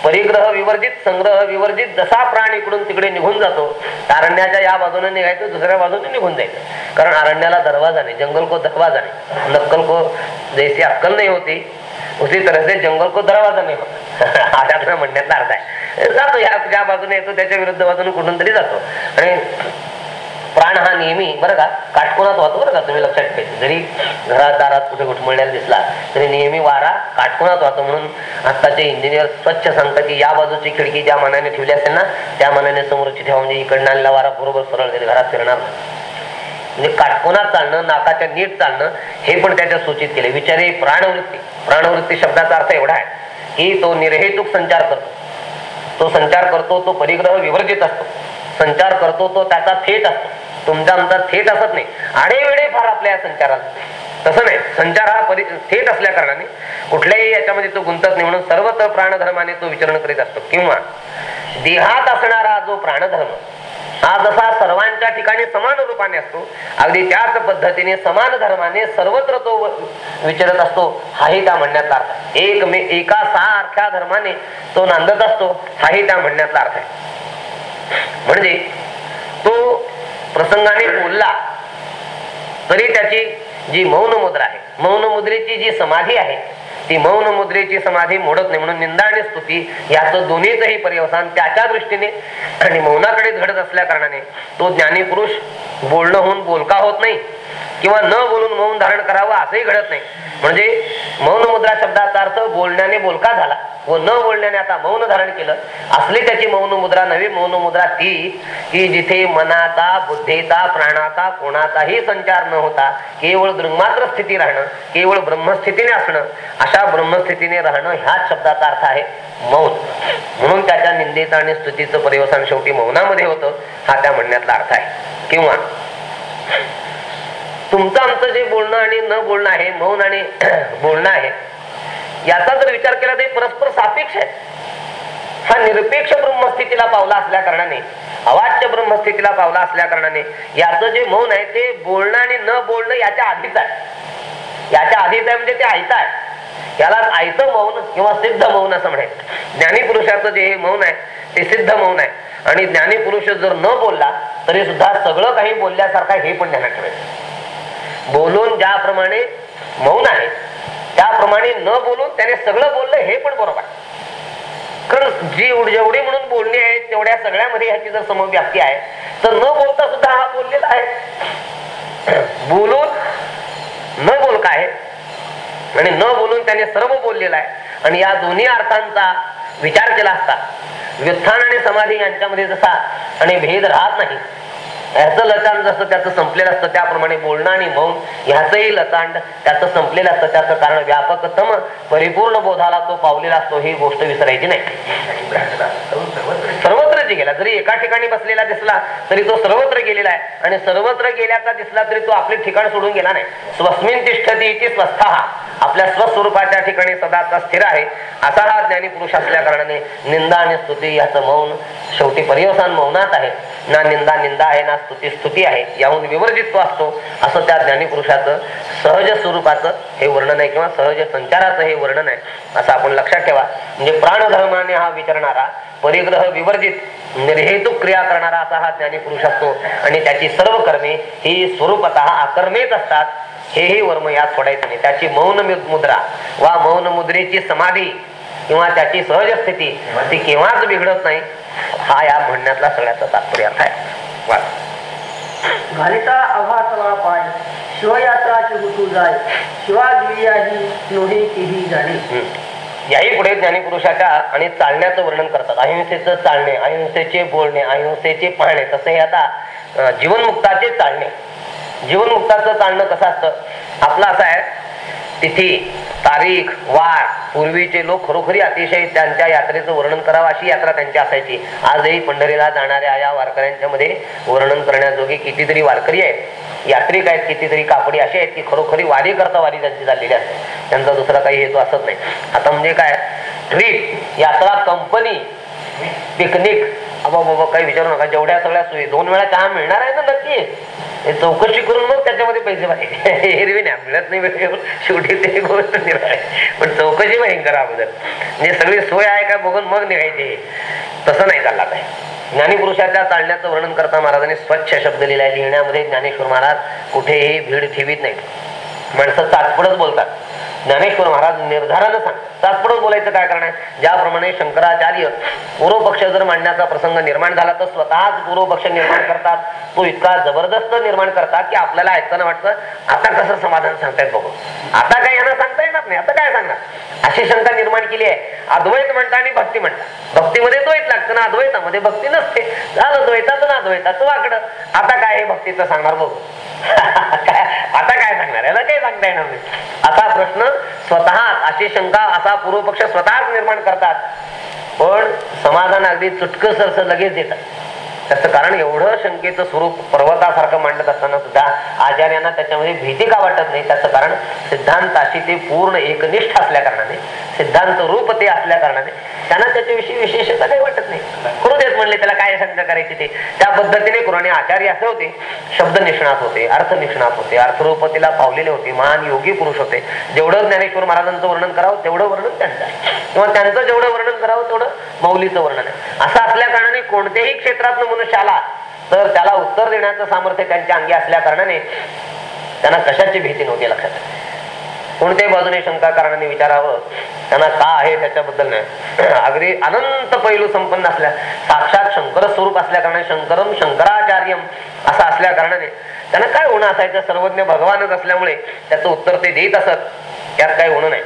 परिग्रह विवर्जित संग्रह विवर्जित जसा प्राण इकडून तिकडे निघून जातो अरण्याच्या या बाजूने निघायचं दुसऱ्या बाजूने निघून जायचं. कारण अरण्याला दरवाजा नाही जंगल को दरवाजा नाही. नक्कल को जैसी अक्कल नाही होती उसी तरह से जंगल को दरवाजा नाही होता. अशा म्हणण्याचा अर्थ आहे. जातो या ज्या बाजूने येतो त्याच्या विरुद्ध बाजूने कुठून तरी जातो. आणि प्राण हा नेहमी बरं का? काटकोनात वाहतो बरं का तुम्ही लक्षात ठेवायचं जरी घरात दारात कुठे घुटमळण्याला दिसला तरी नेहमी वारा काटकोनात वाहतो म्हणून आत्ताचे इंजिनियर स्वच्छ सांगतात की या बाजूची खिडकी ज्या मनाने ठेवली असेल ना त्या मनाने समोरची ठेवा. म्हणजे इकडनं आणला वारा बरोबर सरळ जाईल घरात फिरणार म्हणजे काटकोनात चालणं नाकाच्या नीट चालणं हे पण त्याच्या सूचित केले. विचारे प्राणवृत्ती. प्राणवृत्ती शब्दाचा अर्थ एवढा आहे की तो निर्हेतुक संचार करतो. तो संचार करतो तो परिग्रह विवर्जित असतो. संचार करतो तो त्याचा थेट असतो. तुमचा आमचा थेट असत नाही. आडेवेडे फार आपल्या या संचाराला तसं नाही. संचार हा परि थेट असल्या कारणाने कुठल्याही याच्यामध्ये तो गुंतत नाही. म्हणून सर्वत्र प्राणधर्माने तो विचरण करीत असतो. किंवा देहात असणारा जो प्राणधर्म हा जसा सर्वांच्या ठिकाणी समान रूपाने असतो अगदी त्याच पद्धतीने समान धर्माने सर्वत्र तो विचारत असतो हाही त्या म्हणण्याचा अर्थ आहे. एक मे एका सारख्या धर्माने तो नांदत असतो हाही त्या म्हणण्याचा अर्थ आहे. म्हणजे तो प्रसंगाने बोलला. तरी त्याची जी मौन मुद्रा आहे मौन मुद्रेची जी समाधी आहे ती मौन मुद्रेची समाधी मोडत नाही म्हणून निंदा आणि स्तुती याचं दोन्हीचही पर्यवसान त्याच्या दृष्टीने आणि मौनाकडे घडत असल्या कारणाने तो ज्ञानी पुरुष बोलणं होऊन बोलका होत नाही. किंवा न बोलून मौन धारण करावं असंही घडत नाही. म्हणजे मौन मुद्रा शब्दाचा अर्थ बोलण्याने बोलका झाला. व न बोलण्याने आता मौन धारण केलं. असली त्याची मौन मुद्रा नवी मौन मुद्रा ती की जिथे मनाचा बुद्धीचा प्राणाचा कोणाचाही संचार न होता केवळ दृंगमात्र स्थिती राहणं केवळ ब्रह्मस्थितीने असणं अशा ब्रह्मस्थितीने राहणं ह्याच शब्दाचा अर्थ आहे मौन. म्हणून त्याच्या निंदेचं आणि स्तुतीचं परिवसन शेवटी मौनामध्ये होतं हा त्या म्हणण्यातला अर्थ आहे. किंवा तुमचं आमचं जे बोलणं आणि न बोलणं आहे मौन आणि बोलणं आहे याचा जर विचार केला तर परस्पर सापेक्ष आहे. हा निरपेक्ष ब्रह्मस्थितीला पावला असल्या कारणाने अवाच्य ब्रह्मस्थितीला पावला असल्या कारणाने याचं जे मौन आहे ते बोलणं आणि न बोलणं याच्या आधीच आहे. याच्या आधीच आहे म्हणजे ते ऐतं आहे. याला ऐतं मौन किंवा सिद्ध मौन असं म्हणे. ज्ञानी पुरुषाचं जे हे मौन आहे ते सिद्ध मौन आहे. आणि ज्ञानी पुरुष जर न बोलला तरी सुद्धा सगळं काही बोलल्यासारखं हे पण ध्यानात ठेवायचं. बोलून ज्याप्रमाणे मौन आहे त्याप्रमाणे न बोलून त्याने सगळं बोललं हे पण बरोबर कारण जी जेवढी म्हणून बोलणी आहे तेवढ्या सगळ्यामध्ये ह्याची जर समव्याप्ती आहे तर न बोलता सुद्धा हा बोललेला आहे. बोलून न बोल काय? आणि न बोलून त्याने सर्व बोललेला आहे. आणि या दोन्ही अर्थांचा विचार केला असता व्युत्थान आणि समाधी यांच्यामध्ये जसा आणि भेद राहत नाही ह्याचं लतांड जसं त्याचं संपलेलं असतं त्याप्रमाणे बोलणं आणि मौन ह्याचंही लतांड त्याचं संपलेलं असतं. त्याचं कारण व्यापकतम परिपूर्ण बोधाला तो पावलेला असतो ही गोष्ट विसरायची नाही. सर्वत्र जे गेला. जरी एका ठिकाणी बसलेला दिसला तरी तो सर्वत्र गेलेला आहे. आणि सर्वत्र गेल्याचा दिसला तरी तो आपले ठिकाण सोडून गेला नाही. स्वस्मिन तिष्ठती इति स्वस्था. आपल्या स्वस्वरूपाच्या ठिकाणी सदाचा स्थिर आहे. असा हा ज्ञानी पुरुष असल्या कारणाने निंदा आणि स्तुती याचं मौन शेवटी पर्यवसान मौनात आहे. ना निंदा निंदा आहे ना स्तुती स्तुती आहे. याहून विवर्जित्व असतो. असं त्या ज्ञानी पुरुषाचं सहज स्वरूपाचं हे वर्णन आहे किंवा सहज संचाराचं हे वर्णन आहे. असं आपण लक्षात ठेवा. म्हणजे प्राणधर्माने हा विचारणारा परिग्रह विवर्जित निर्हेतुक क्रिया करणारा असा हा ज्ञानी पुरुष असतो आणि त्याची सर्व कर्मे ही स्वरूपत आकर्मेच असतात हेही वर्म यात सोडायचं नाही त्याची मौन मुद्रा वा मौन मुद्रेची समाधी किंवा त्याची सहज स्थिती ती केव्हाच बिघडत नाही हा या म्हणण्यातला सगळ्याचा तात्पर्य अर्थ आहे. घालिता अभासवा पाय शिवयात्राची ऋतू जाय शिवादिव्याही नोहे जाणे हम्म. याही पुढे ज्ञानीपुरुषाच्या आणि चालण्याचं वर्णन करतात. अहिंसेचं चालणे अहिंसेचे बोलणे अहिंसेचे पाहणे तसे हे आता जीवनमुक्ताचे चालणे. जीवनमुक्ताचं चालणं कसं असतं? आपलं असं आहे तिथी तारीख वार पूर्वीचे लोक खरोखरी अतिशय त्यांच्या यात्रेचं वर्णन करावं अशी यात्रा त्यांची असायची. आजही पंढरीला जाणाऱ्या या वारकऱ्यांच्या मध्ये वर्णन करण्याजोगे कितीतरी वारकरी आहेत. यात्रिक आहेत कितीतरी कापडी असे आहेत की खरोखरी वारी करता वारी त्यांची चाललेली असते. त्यांचा दुसरा काही हेतू असत नाही. आता म्हणजे काय? ट्रिप यात्रा कंपनी पिकनिक. अबा बाबा काही विचारू नका. जेवढ्या सगळ्या सोयी दोन वेळा चहा मिळणार आहे ना नक्की? चौकशी करून मग त्याच्यामध्ये पैसे पाहिजे एरवी नाही मिळत नाही शेवटी ते गोष्ट निराळ पण चौकशी भयंकर अगोदर. म्हणजे सगळी सोय आहे का बघून मग निघायचे. तसं नाही चालला काय. ज्ञानीपुरुषाच्या चालण्याचं वर्णन करता महाराजांनी स्वच्छ शब्द लिहिलाय लिहिण्यामध्ये ज्ञानेश्वर महाराज कुठेही भीड ठेवीत नाहीत. माणसं चाचपडच बोलतात. ज्ञानेश्वर महाराज निर्धारानं सांग. चाचपडच बोलायचं काय कारण आहे? ज्याप्रमाणे शंकराचार्य पूर्वपक्ष जर मांडण्याचा प्रसंग निर्माण झाला तर स्वतःच पूर्वपक्ष निर्माण करतात. तो इतका जबरदस्त निर्माण करतात की आपल्याला ऐकताना वाटतं आता कसं समाधान सांगतायत बघू. आता काय यांना सांगता येणार नाही. आता काय सांगणार? अशी शंका निर्माण केली आहे. अद्वैत म्हणता आणि भक्ती म्हणता. भक्तीमध्ये द्वैत लागतं ना अद्वैतामध्ये भक्ती नसते. झालं द्वैताचं ना अद्वैताचं वाकडं. आता काय हे भक्तीचं सांगणार बघू. काय आता काय सांगणार? याला काही सांगता येणार नाही? असा प्रश्न स्वतः अशी शंका असा पूर्वपक्ष स्वतःच निर्माण करतात. पण समाधान अगदी चुटकसरस लगेच देतात. त्याचं कारण एवढं शंकेचं स्वरूप पर्वतासारखं मांडत असताना सुद्धा आचार्यांना त्याच्यामध्ये भीती का वाटत नाही? त्याचं कारण सिद्धांताशी ते पूर्ण एकनिष्ठ असल्या कारणाने सिद्धांत रूप ते असल्या कारणाने त्यांना त्याच्याविषयी विशेषता काही वाटत नाही. करू देत म्हणले त्याला काय शंका करायची ते? त्या पद्धतीने कुराणे आचार्य असे होते शब्द निष्णात होते अर्थ निष्णात होते अर्थरूपतेला पावलेले होते महान योगी पुरुष होते. जेवढं ज्ञानेश्वर महाराजांचं वर्णन करावं तेवढं वर्णन त्यांचं आहे. किंवा त्यांचं जेवढं वर्णन करावं तेवढं मौलीचं वर्णन आहे. असं असल्या कारणाने कोणत्याही क्षेत्रात मनुष्य तर त्याला उत्तर देण्याचं सामर्थ्य त्यांच्या अंगी असल्या कारणाने त्यांना कशाची भीती नव्हती लक्षात. कोणत्याही बाजूने शंका कारणाने विचारावं त्यांना का आहे त्याच्याबद्दल नाही. अगदी अनंत पैलू संपन्न असल्या साक्षात शंकर स्वरूप असल्या कारणाने शंकरम शंकराचार्यम असं असल्या कारणाने त्यांना काय होणं असायचं? सर्वज्ञ भगवानच असल्यामुळे त्याचं उत्तर ते देत असत. यात काही होणं नाही.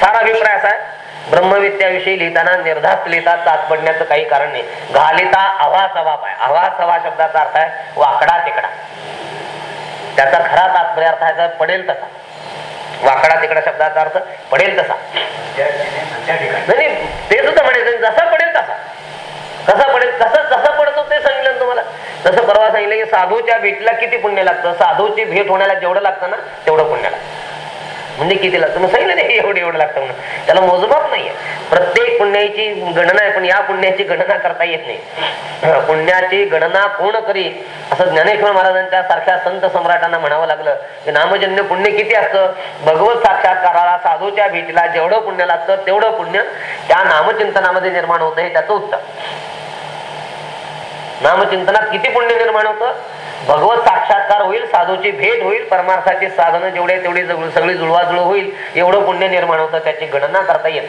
सारा अभिप्राय असा आहे. ब्रह्मविद्याविषयी लिहिताना निर्धास्त लिहितात तात पडण्याचं काही कारण नाही. घालिता अवासवा पाय. अवासवा शब्दाचा अर्थ आहे वाकडा तिकडा. त्याचा खरा तात्पर्य अर्थ आहे पडेल तसा. वाकडा तिकडा शब्दाचा अर्थ पडेल तसा. नाही ते सुद्धा म्हणायचं जसा पडेल तसा. कसा पडेल कसं जसं पडतो ते सांगितलं तुम्हाला. जसं परवा सांगितलं की साधूच्या भेटीला किती पुण्य लागतं? साधूची भेट होण्याला जेवढं लागतं ना तेवढं पुण्य लागतं. म्हणजे किती लागतं? मग सांगितलं नाही एवढं एवढं लागतं म्हणून. त्याला मोजमाप नाहीये. प्रत्येक पुण्याची गणना आहे पण या पुण्याची गणना करता येत नाही. पुण्याची गणना कोण करी असं ज्ञानेश्वर महाराजांच्या सारख्या संत सम्राटांना म्हणावं लागलं की नामजन्य पुण्य किती असतं? भगवत साक्षात्काराला साधूच्या भेटीला जेवढं पुण्य लागतं तेवढं पुण्य त्या नामचिंतनामध्ये निर्माण होतं हे त्याचं उत्तर. नामचिंतनात किती पुण्य निर्माण होतं? भगवत साक्षात्कार होईल साधूची भेट होईल परमार्थाची साधनं जेवढे तेवढी सगळी जुळवाजुळव होईल एवढं पुण्य निर्माण होतं त्याची गणना करता येत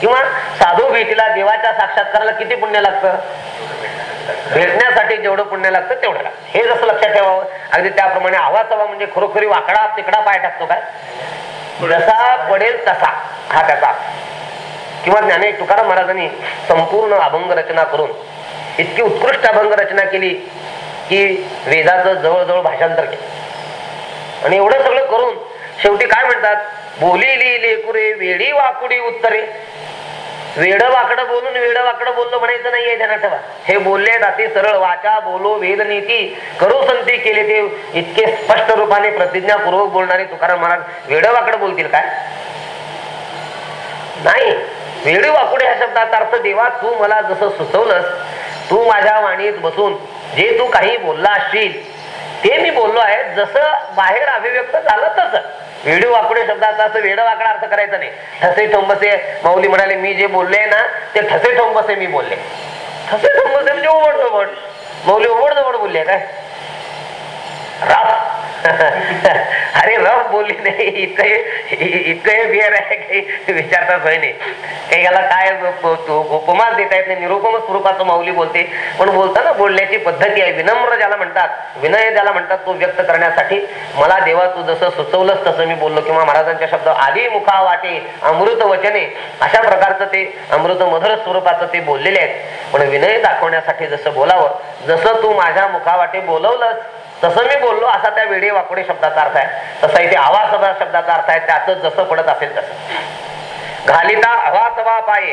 किंवा साधू भेटीला देवाच्या साक्षात्काराला किती पुण्य लागतं? भेटण्यासाठी जेवढं पुण्य लागतं तेवढं लागतं. हे जसं लक्षात ठेवावं अगदी त्याप्रमाणे आवाज हवा म्हणजे खरोखरी वाकडा तिकडा पाय टाकतो काय? जसा पडेल तसा हा त्याचा किंवा ज्ञाने तुकाराम महाराजांनी संपूर्ण अभंग रचना करून इतकी उत्कृष्ट अभंग रचना केली की वेदाचं जवळजवळ भाषांतर केलं. आणि एवढं सगळं करून शेवटी काय म्हणतात? बोली ली लेकुरे वेडी वाकुडी उत्तरे. वेड वाकडं बोलून वेड वाकडं बोललो म्हणायचं नाहीये त्यांना ठेवा. हे बोलले अति सरळ वाचा बोलो वेद नीती. करू संती केले ते इतके स्पष्ट रूपाने प्रतिज्ञापूर्वक बोलणारे तुकाराम महाराज वेड वाकडं बोलतील काय? नाही. वेळी वाकुडे ह्या शब्दाचा अर्थ देवा तू मला जसं सुचवलंस तू माझ्या वाणीत बसून जे तू काही बोलला असशील ते मी बोललो आहे. जसं बाहेर अभिव्यक्त झालं तसं. व्हिडिओ वाकडे शब्दाचा असं वेड वाकडा अर्थ करायचा नाही. ठसे ठोंबसे माऊली म्हणाले मी जे बोलले ना ते ठसे ठोंबसे मी बोलले. ठसे ठोंबसे म्हणजे ओबड जवळ माऊली ओबड जवळ बोलले काय? रफ अरे रफ बोलली नाही. इथे इथे बिअर आहे काही विचारता सोय नाही काही याला काय उपमा देता येत नाही. निरुपम स्वरूपाचं माऊली बोलते. पण बोलताना बोलण्याची पद्धती आहे. विनम्र ज्याला म्हणतात विनय ज्याला म्हणतात तो व्यक्त करण्यासाठी मला देवा तू जसं सुचवलंस तसं मी बोललो. किंवा महाराजांच्या शब्द आली मुखा वाटे अमृत वचने अशा प्रकारचं ते अमृत मधुर स्वरूपाचं ते बोललेले आहेत. पण विनय दाखवण्यासाठी जसं बोलावं जसं तू माझ्या मुखावाटे बोलवलंस तसं मी बोललो असा त्या वेडे वाकडे शब्दाचा अर्थ आहे. तसा इथे आवासभा शब्दाचा अर्थ आहे त्याच जसं पडत असेल तसं. घालिता आवासभा पाये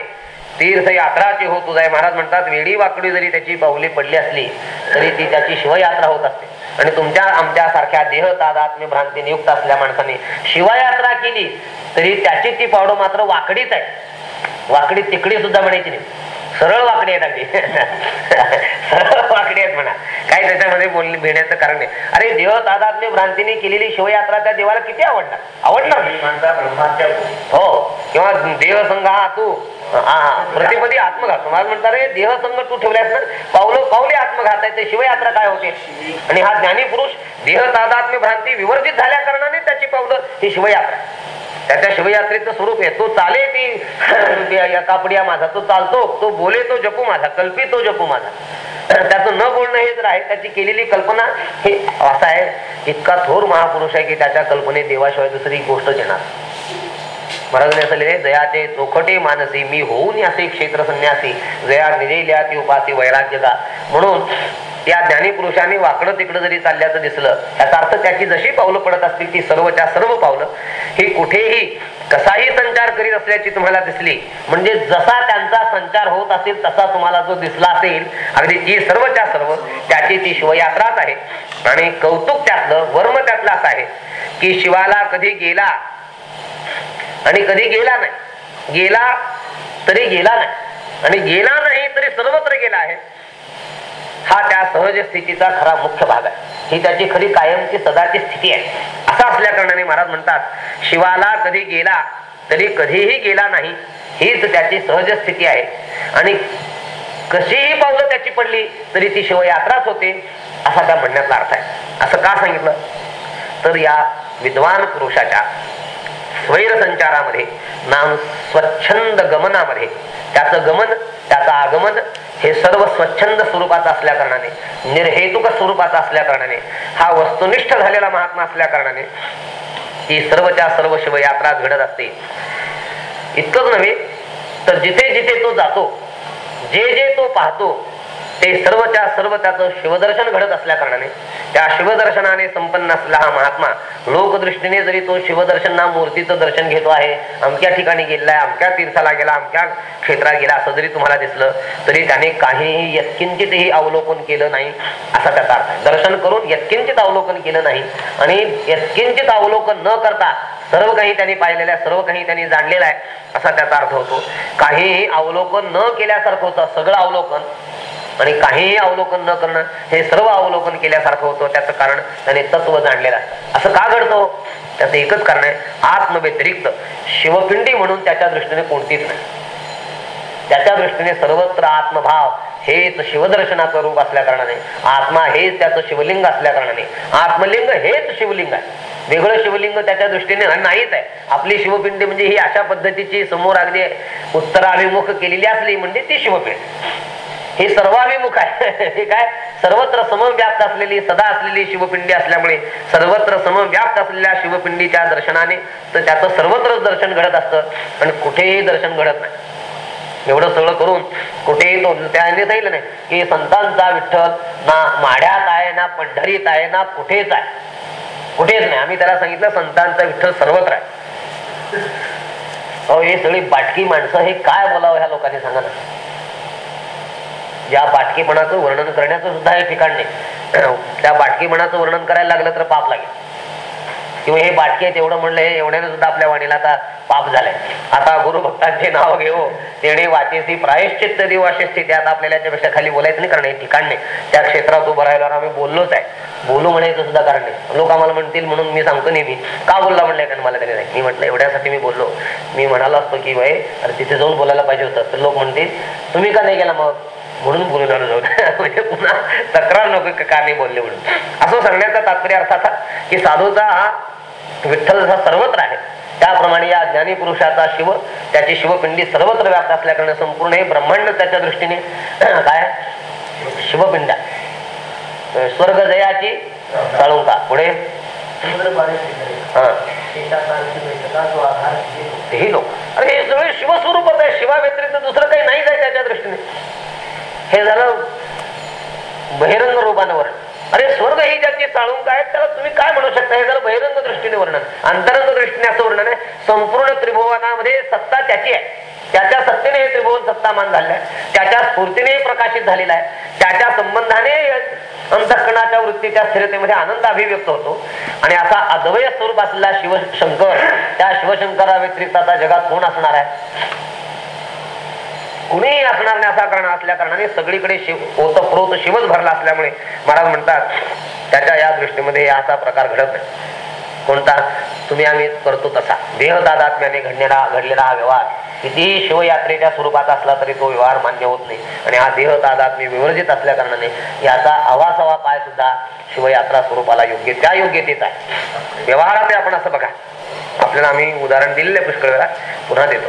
तीर्थ यात्राची होत तुझा महाराज म्हणतात वेडी वाकडी जरी त्याची पावली पडली असली तरी ती त्याची शिवयात्रा होत असते. आणि तुमच्या आमच्या सारख्या देह तादात्म्य भ्रांती नियुक्त असल्या माणसाने शिवयात्रा केली तरी त्याची ती पावडं मात्र वाकडीच आहे. वाकडी तिकडी सुद्धा म्हणायची नाही. सरळ वाकडी आहे अगदी वाकडी आहेत म्हणा. काय त्याच्यामध्ये बोलणे भिण्याचं कारण नाही. अरे देव तादात्म्य भ्रांतीने केलेली शिवयात्रा त्या देवाला किती आवडणार? आवडणार. हो. किंवा देह संघ हा तू. हा प्रतिपदी आत्मघात. मला म्हणतात रे देह संघ तू ठेवल्यास ना पावलं पावले आत्मघात आहे ते शिवयात्रा काय होते? आणि हा ज्ञानी पुरुष देह तादात्म्य भ्रांती विवर्जित झाल्या कारणाने त्याची पावलं ही शिवयात्रा त्याच्या शिवयात्रेचं स्वरूप आहे. तो चाले ती कापडिया माझा तो चालतो तो बोले तो जपू माझा कल्पी तो जपू माझा. त्याचं न बोलणं हे जर आहे त्याची केलेली कल्पना हे असं आहे इतका थोर महापुरुष आहे की त्याच्या कल्पनेत देवाशिवाय दुसरी गोष्ट येणार. महाराजांनी असं लिहिले जयाचे चोखटे मानसी मी होऊन असे क्षेत्र संन्यासी जया निजैल्या ती उपासी वैराग्य का म्हणून त्या ज्ञानी पुरुषाने वाकडं तिकडं जरी चालल्याचं दिसलं याचा अर्थ त्याची जशी पावलं पडत असतील ती सर्वच्या सर्व पावलं ही कुठेही कसाही संचार करीत असल्याची तुम्हाला दिसली म्हणजे जसा त्यांचा संचार होत असेल तसा तुम्हाला जो दिसला असेल अगदी ती सर्वच्या सर्व त्याची ती शिवयात्राच आहे. आणि कौतुक त्यातलं वर्म त्यातलं आहे की शिवाला कधी गेला आणि कधी गेला नाही. गेला तरी गेला नाही. आणि गेला नाही तरी सर्वत्र गेला आहे. हा त्या सहज स्थितीचा खरा मुख्य भाग आहे. ही त्याची खरी कायमची सदाची स्थिती आहे. असं असल्या कारणाने महाराज म्हणतात शिवाला कधी गेला तरी कधीही गेला नाही हीच त्याची सहज स्थिती आहे. आणि कशीही पावलं त्याची पडली तरी ती शिवयात्राच होते असा त्या म्हणण्याचा अर्थ आहे. असं का सांगितलं? तर या विद्वान पुरुषाच्या स्वैरसंचारामध्ये नाम स्वच्छंद गमनामध्ये. त्याचं गमन त्याचं आगमन हे सर्व स्वच्छंद स्वरूपाचं असल्या कारणाने निर्हेतुक स्वरूपाचा असल्या कारणाने हा वस्तुनिष्ठ झालेला महात्मा असल्या कारणाने ही सर्वच्या सर्व शिवयात्रा घडत असते. इतकंच नव्हे तर जिथे जिथे तो जातो जे जे तो पाहतो ते सर्वच्या सर्व त्याचं शिवदर्शन घडत असल्या कारणाने त्या शिवदर्शनाने संपन्न असलेला हा महात्मा लोकदृष्टीने जरी तो शिवदर्शना मूर्तीचं दर्शन घेतो आहे अमक्या ठिकाणी गेलाय अमक्या तीर्थाला गेला अमक्या क्षेत्रात गेला असं जरी तुम्हाला दिसलं तरी त्याने काहीही यत्किंचितही अवलोकन केलं नाही असा त्याचा अर्थ आहे. दर्शन करून यत्किंचित अवलोकन केलं नाही आणि यत्किंचित अवलोकन न करता सर्व काही त्यांनी पाहिलेलं आहे सर्व काही त्यांनी जाणलेलं आहे असा त्याचा अर्थ होतो. काहीही अवलोकन न केल्यासारखं होतं सगळं अवलोकन आणि काहीही अवलोकन न करणं हे सर्व अवलोकन केल्यासारखं होतं. त्याचं कारण त्याने तत्व जाणलेलं आहे. असं का घडतो? त्याचं एकच कारण आहे आत्मव्यतिरिक्त शिवपिंडी म्हणून त्याच्या दृष्टीने कोणतीच नाही. त्याच्या दृष्टीने सर्वत्र आत्मभाव हेच शिवदर्शनाचं रूप असल्या कारणाने आत्मा हेच त्याचं शिवलिंग असल्या कारणाने. आत्मलिंग हेच शिवलिंग आहे. वेगळं शिवलिंग त्याच्या दृष्टीने नाहीच आहे. आपली शिवपिंडी म्हणजे ही अशा पद्धतीची समोर अगदी उत्तराभिमुख केलेली असली म्हणजे ती शिवपिंड. हे सर्वाभिमुख आहे. हे काय? सर्वत्र समव्याप्त असलेली सदा असलेली शिवपिंडी असल्यामुळे सर्वत्र समव्याप्त असलेल्या शिवपिंडीच्या दर्शनाने तर त्याचं सर्वत्रच दर्शन घडत असतं. आणि कुठेही दर्शन घडत नाही. एवढं सगळं करून कुठेही तो त्याने सांगितलं नाही की संतांचा विठ्ठल ना माढ्यात आहे ना पंढरीत आहे ना कुठेच आहे. कुठेच नाही. आम्ही त्याला सांगितलं संतांचा विठ्ठल सर्वत्र आहे. अहो हे सगळी बाटकी माणसं हे काय बोलावं ह्या लोकांनी सांगा ना. या बाटकीपणाचं वर्णन करण्याचं सुद्धा हे ठिकाण नाही. त्या बाटकीपणाचं वर्णन करायला लागलं तर पाप लागेल. किंवा हे बाटके आहेत एवढं म्हणलं हे एवढ्याने सुद्धा आपल्या वाणीला आता पाप झालंय. आता गुरुभक्तांचे नाव घेऊ तेणे वाचेसी प्रायश्चित्त देऊ त्यात आपल्याला याच्यापेक्षा खाली बोलायचं नाही कारण हे ठिकाण नाही. त्या क्षेत्रात उभं राहिल्यावर आम्ही बोललोच आहे. बोलू म्हणायचं सुद्धा कारण नाही. लोक आम्हाला म्हणतील म्हणून मी सांगतो नेहमी का बोलला? म्हणलंय कारण मला तरी नाही. मी म्हटलं एवढ्यासाठी मी बोललो. मी म्हणालो असतो की भाई अरे तिथे जाऊन बोलायला पाहिजे होतं. तर लोक म्हणतील तुम्ही का नाही गेला मग? म्हणून बोलून आलो जाऊन म्हणजे पुन्हा तक्रार नको का नाही बोलले म्हणून. असं सांगण्याचा तात्पर्य अर्थ असा की साधूचा हा विठ्ठल जसा सर्वत्र आहे. त्याप्रमाणे या ज्ञानी पुरुषाचा शिव त्याची शिवपिंडी सर्वत्र व्याप्त असल्या संपूर्ण हे ब्रह्मांड त्याच्या दृष्टीने काय? शिवपिंड स्वर्ग जयाची साळुंका पुढे? हा. तेही लोक. अरे हे सगळे शिवस्वरूपच आहे. शिवा व्यतिरिक्त दुसरं काही नाही जाय त्याच्या दृष्टीने. हे झालं बहिरंग रूपानं वर्णन अरे स्वर्ग ही ज्याची चाळून काय त्याला तुम्ही काय म्हणू शकता? हे झालं बहिरंग दृष्टीने वर्णन. अंतरंग दृष्टीने असं वर्णन आहे. संपूर्ण त्रिभुवनामध्ये सत्ता त्याची आहे. त्याच्या सत्तेने हे त्रिभुवन सत्तामान झालेलं आहे. त्याच्या स्फूर्तीने प्रकाशित झालेला आहे. त्याच्या संबंधाने अंतःकरणाच्या वृत्तीच्या स्थिरतेमध्ये आनंद अभिव्यक्त होतो. आणि असा अद्वय स्वरूप असलेला शिवशंकर त्या शिवशंकरा व्यतिरिक्त आता जगात कोण असणार आहे? कुणीही असणार नाही असा कारण असल्या कारणाने सगळीकडे शिव ओतप्रोत शिवच भरला असल्यामुळे महाराज म्हणतात त्याच्या या दृष्टीमध्ये असा प्रकार घडत नाही. कोणता? तुम्ही आम्ही करतो तसा. देहदादात्म्याने घडलेला घडलेला हा व्यवहार कितीही शिवयात्रेच्या स्वरूपात असला तरी तो व्यवहार मान्य होत नाही. आणि हा देह तादात्म्य विवर्जित असल्या कारणाने याचा अवासवा पाय सुद्धा शिवयात्रा स्वरूपाला योग्य त्या योग्यतेत आहे. व्यवहारात आपण असं बघा. आपल्याला आम्ही उदाहरण दिलेलं पुष्कळ वेळा. पुन्हा देतो.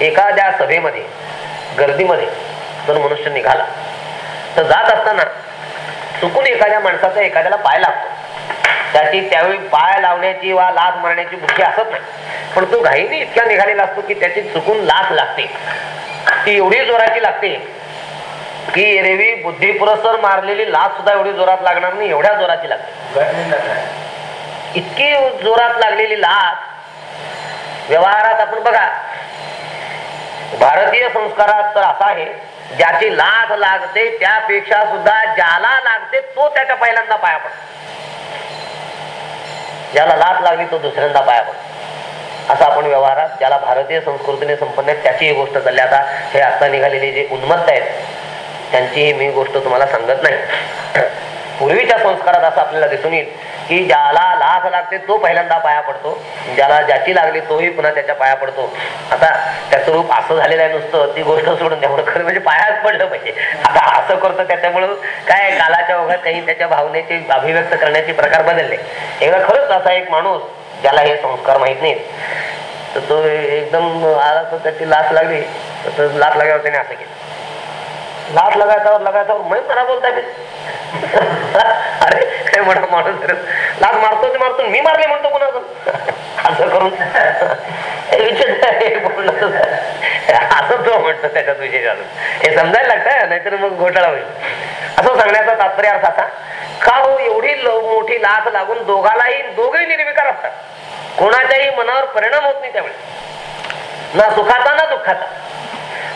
एखाद्या सभेमध्ये गर्दीमध्ये जर मनुष्य निघाला तर जात असताना चुकून एखाद्या माणसाचा एखाद्याला पाय लागतो. त्याची त्यावेळी पाय लावण्याची वा लाच मारण्याची बुद्धी असत नाही. पण तो घाईने इतक्या निघालेला असतो की त्याची चुकून लाच लागते. ती एवढी जोराची लागते की एरवी बुद्धी पुरस्सर मारलेली लाच सुद्धा एवढी जोरात लागणार नाही एवढ्या जोराची लागते. इतकी जोरात लागलेली लाच व्यवहारात आपण बघा भारतीय संस्कारात तर असा आहे ज्याची लाज लागते त्यापेक्षा सुद्धा ज्याला लागते तो त्याच्या पहिल्यांदा पाया पडतो. ज्याला लाच लागली तो दुसऱ्यांदा पाया पडतो. असा आपण व्यवहारात ज्याला भारतीय संस्कृतीने संपन्न आहे त्याची ही गोष्ट चालली. आता हे आता निघालेले जे उन्मत्त आहेत त्यांचीही मी गोष्ट तुम्हाला सांगत नाही. पूर्वीच्या संस्कारात असं आपल्याला दिसून येईल की ज्याला लाच लागते तो पहिल्यांदा पाया पडतो. ज्याला ज्याची लागली तोही पुन्हा त्याच्या पाया पडतो. आता त्याचं रूप असं झालेलं आहे नुसतं ती गोष्ट सोडून त्यामुळे खरं म्हणजे पायाच पडलं पाहिजे. आता असं करतो त्याच्यामुळं काय कालाच्या ओघात काही त्याच्या भावनेचे अभिव्यक्त करण्याचे प्रकार बदलले. एकदा खरंच असा एक माणूस ज्याला हे संस्कार माहीत नाहीत तर तो एकदम आला तर त्याची लाच लागली. तर लाच लागल्यावर त्याने असं केलं. लाथ लगायचा लगायचा मैं मला बोलताय अरे काय म्हणा माणूस खरंच मारतो ते मारतो मी मारले म्हणतो कुणाचं? असं करून. असं तो म्हणतो त्याच्यात विशेष अजून हे समजायला लागतं नाहीतर मग घोटाळा होईल. असं सांगण्याचा तात्पर्य अर्थ असा का हो एवढी ल- मोठी लाच लागून दोघालाही दोघेही निर्विकार असतात? कोणाच्याही मनावर परिणाम होत नाही त्यावेळी. ना सुखाचा ना दुःखाचा.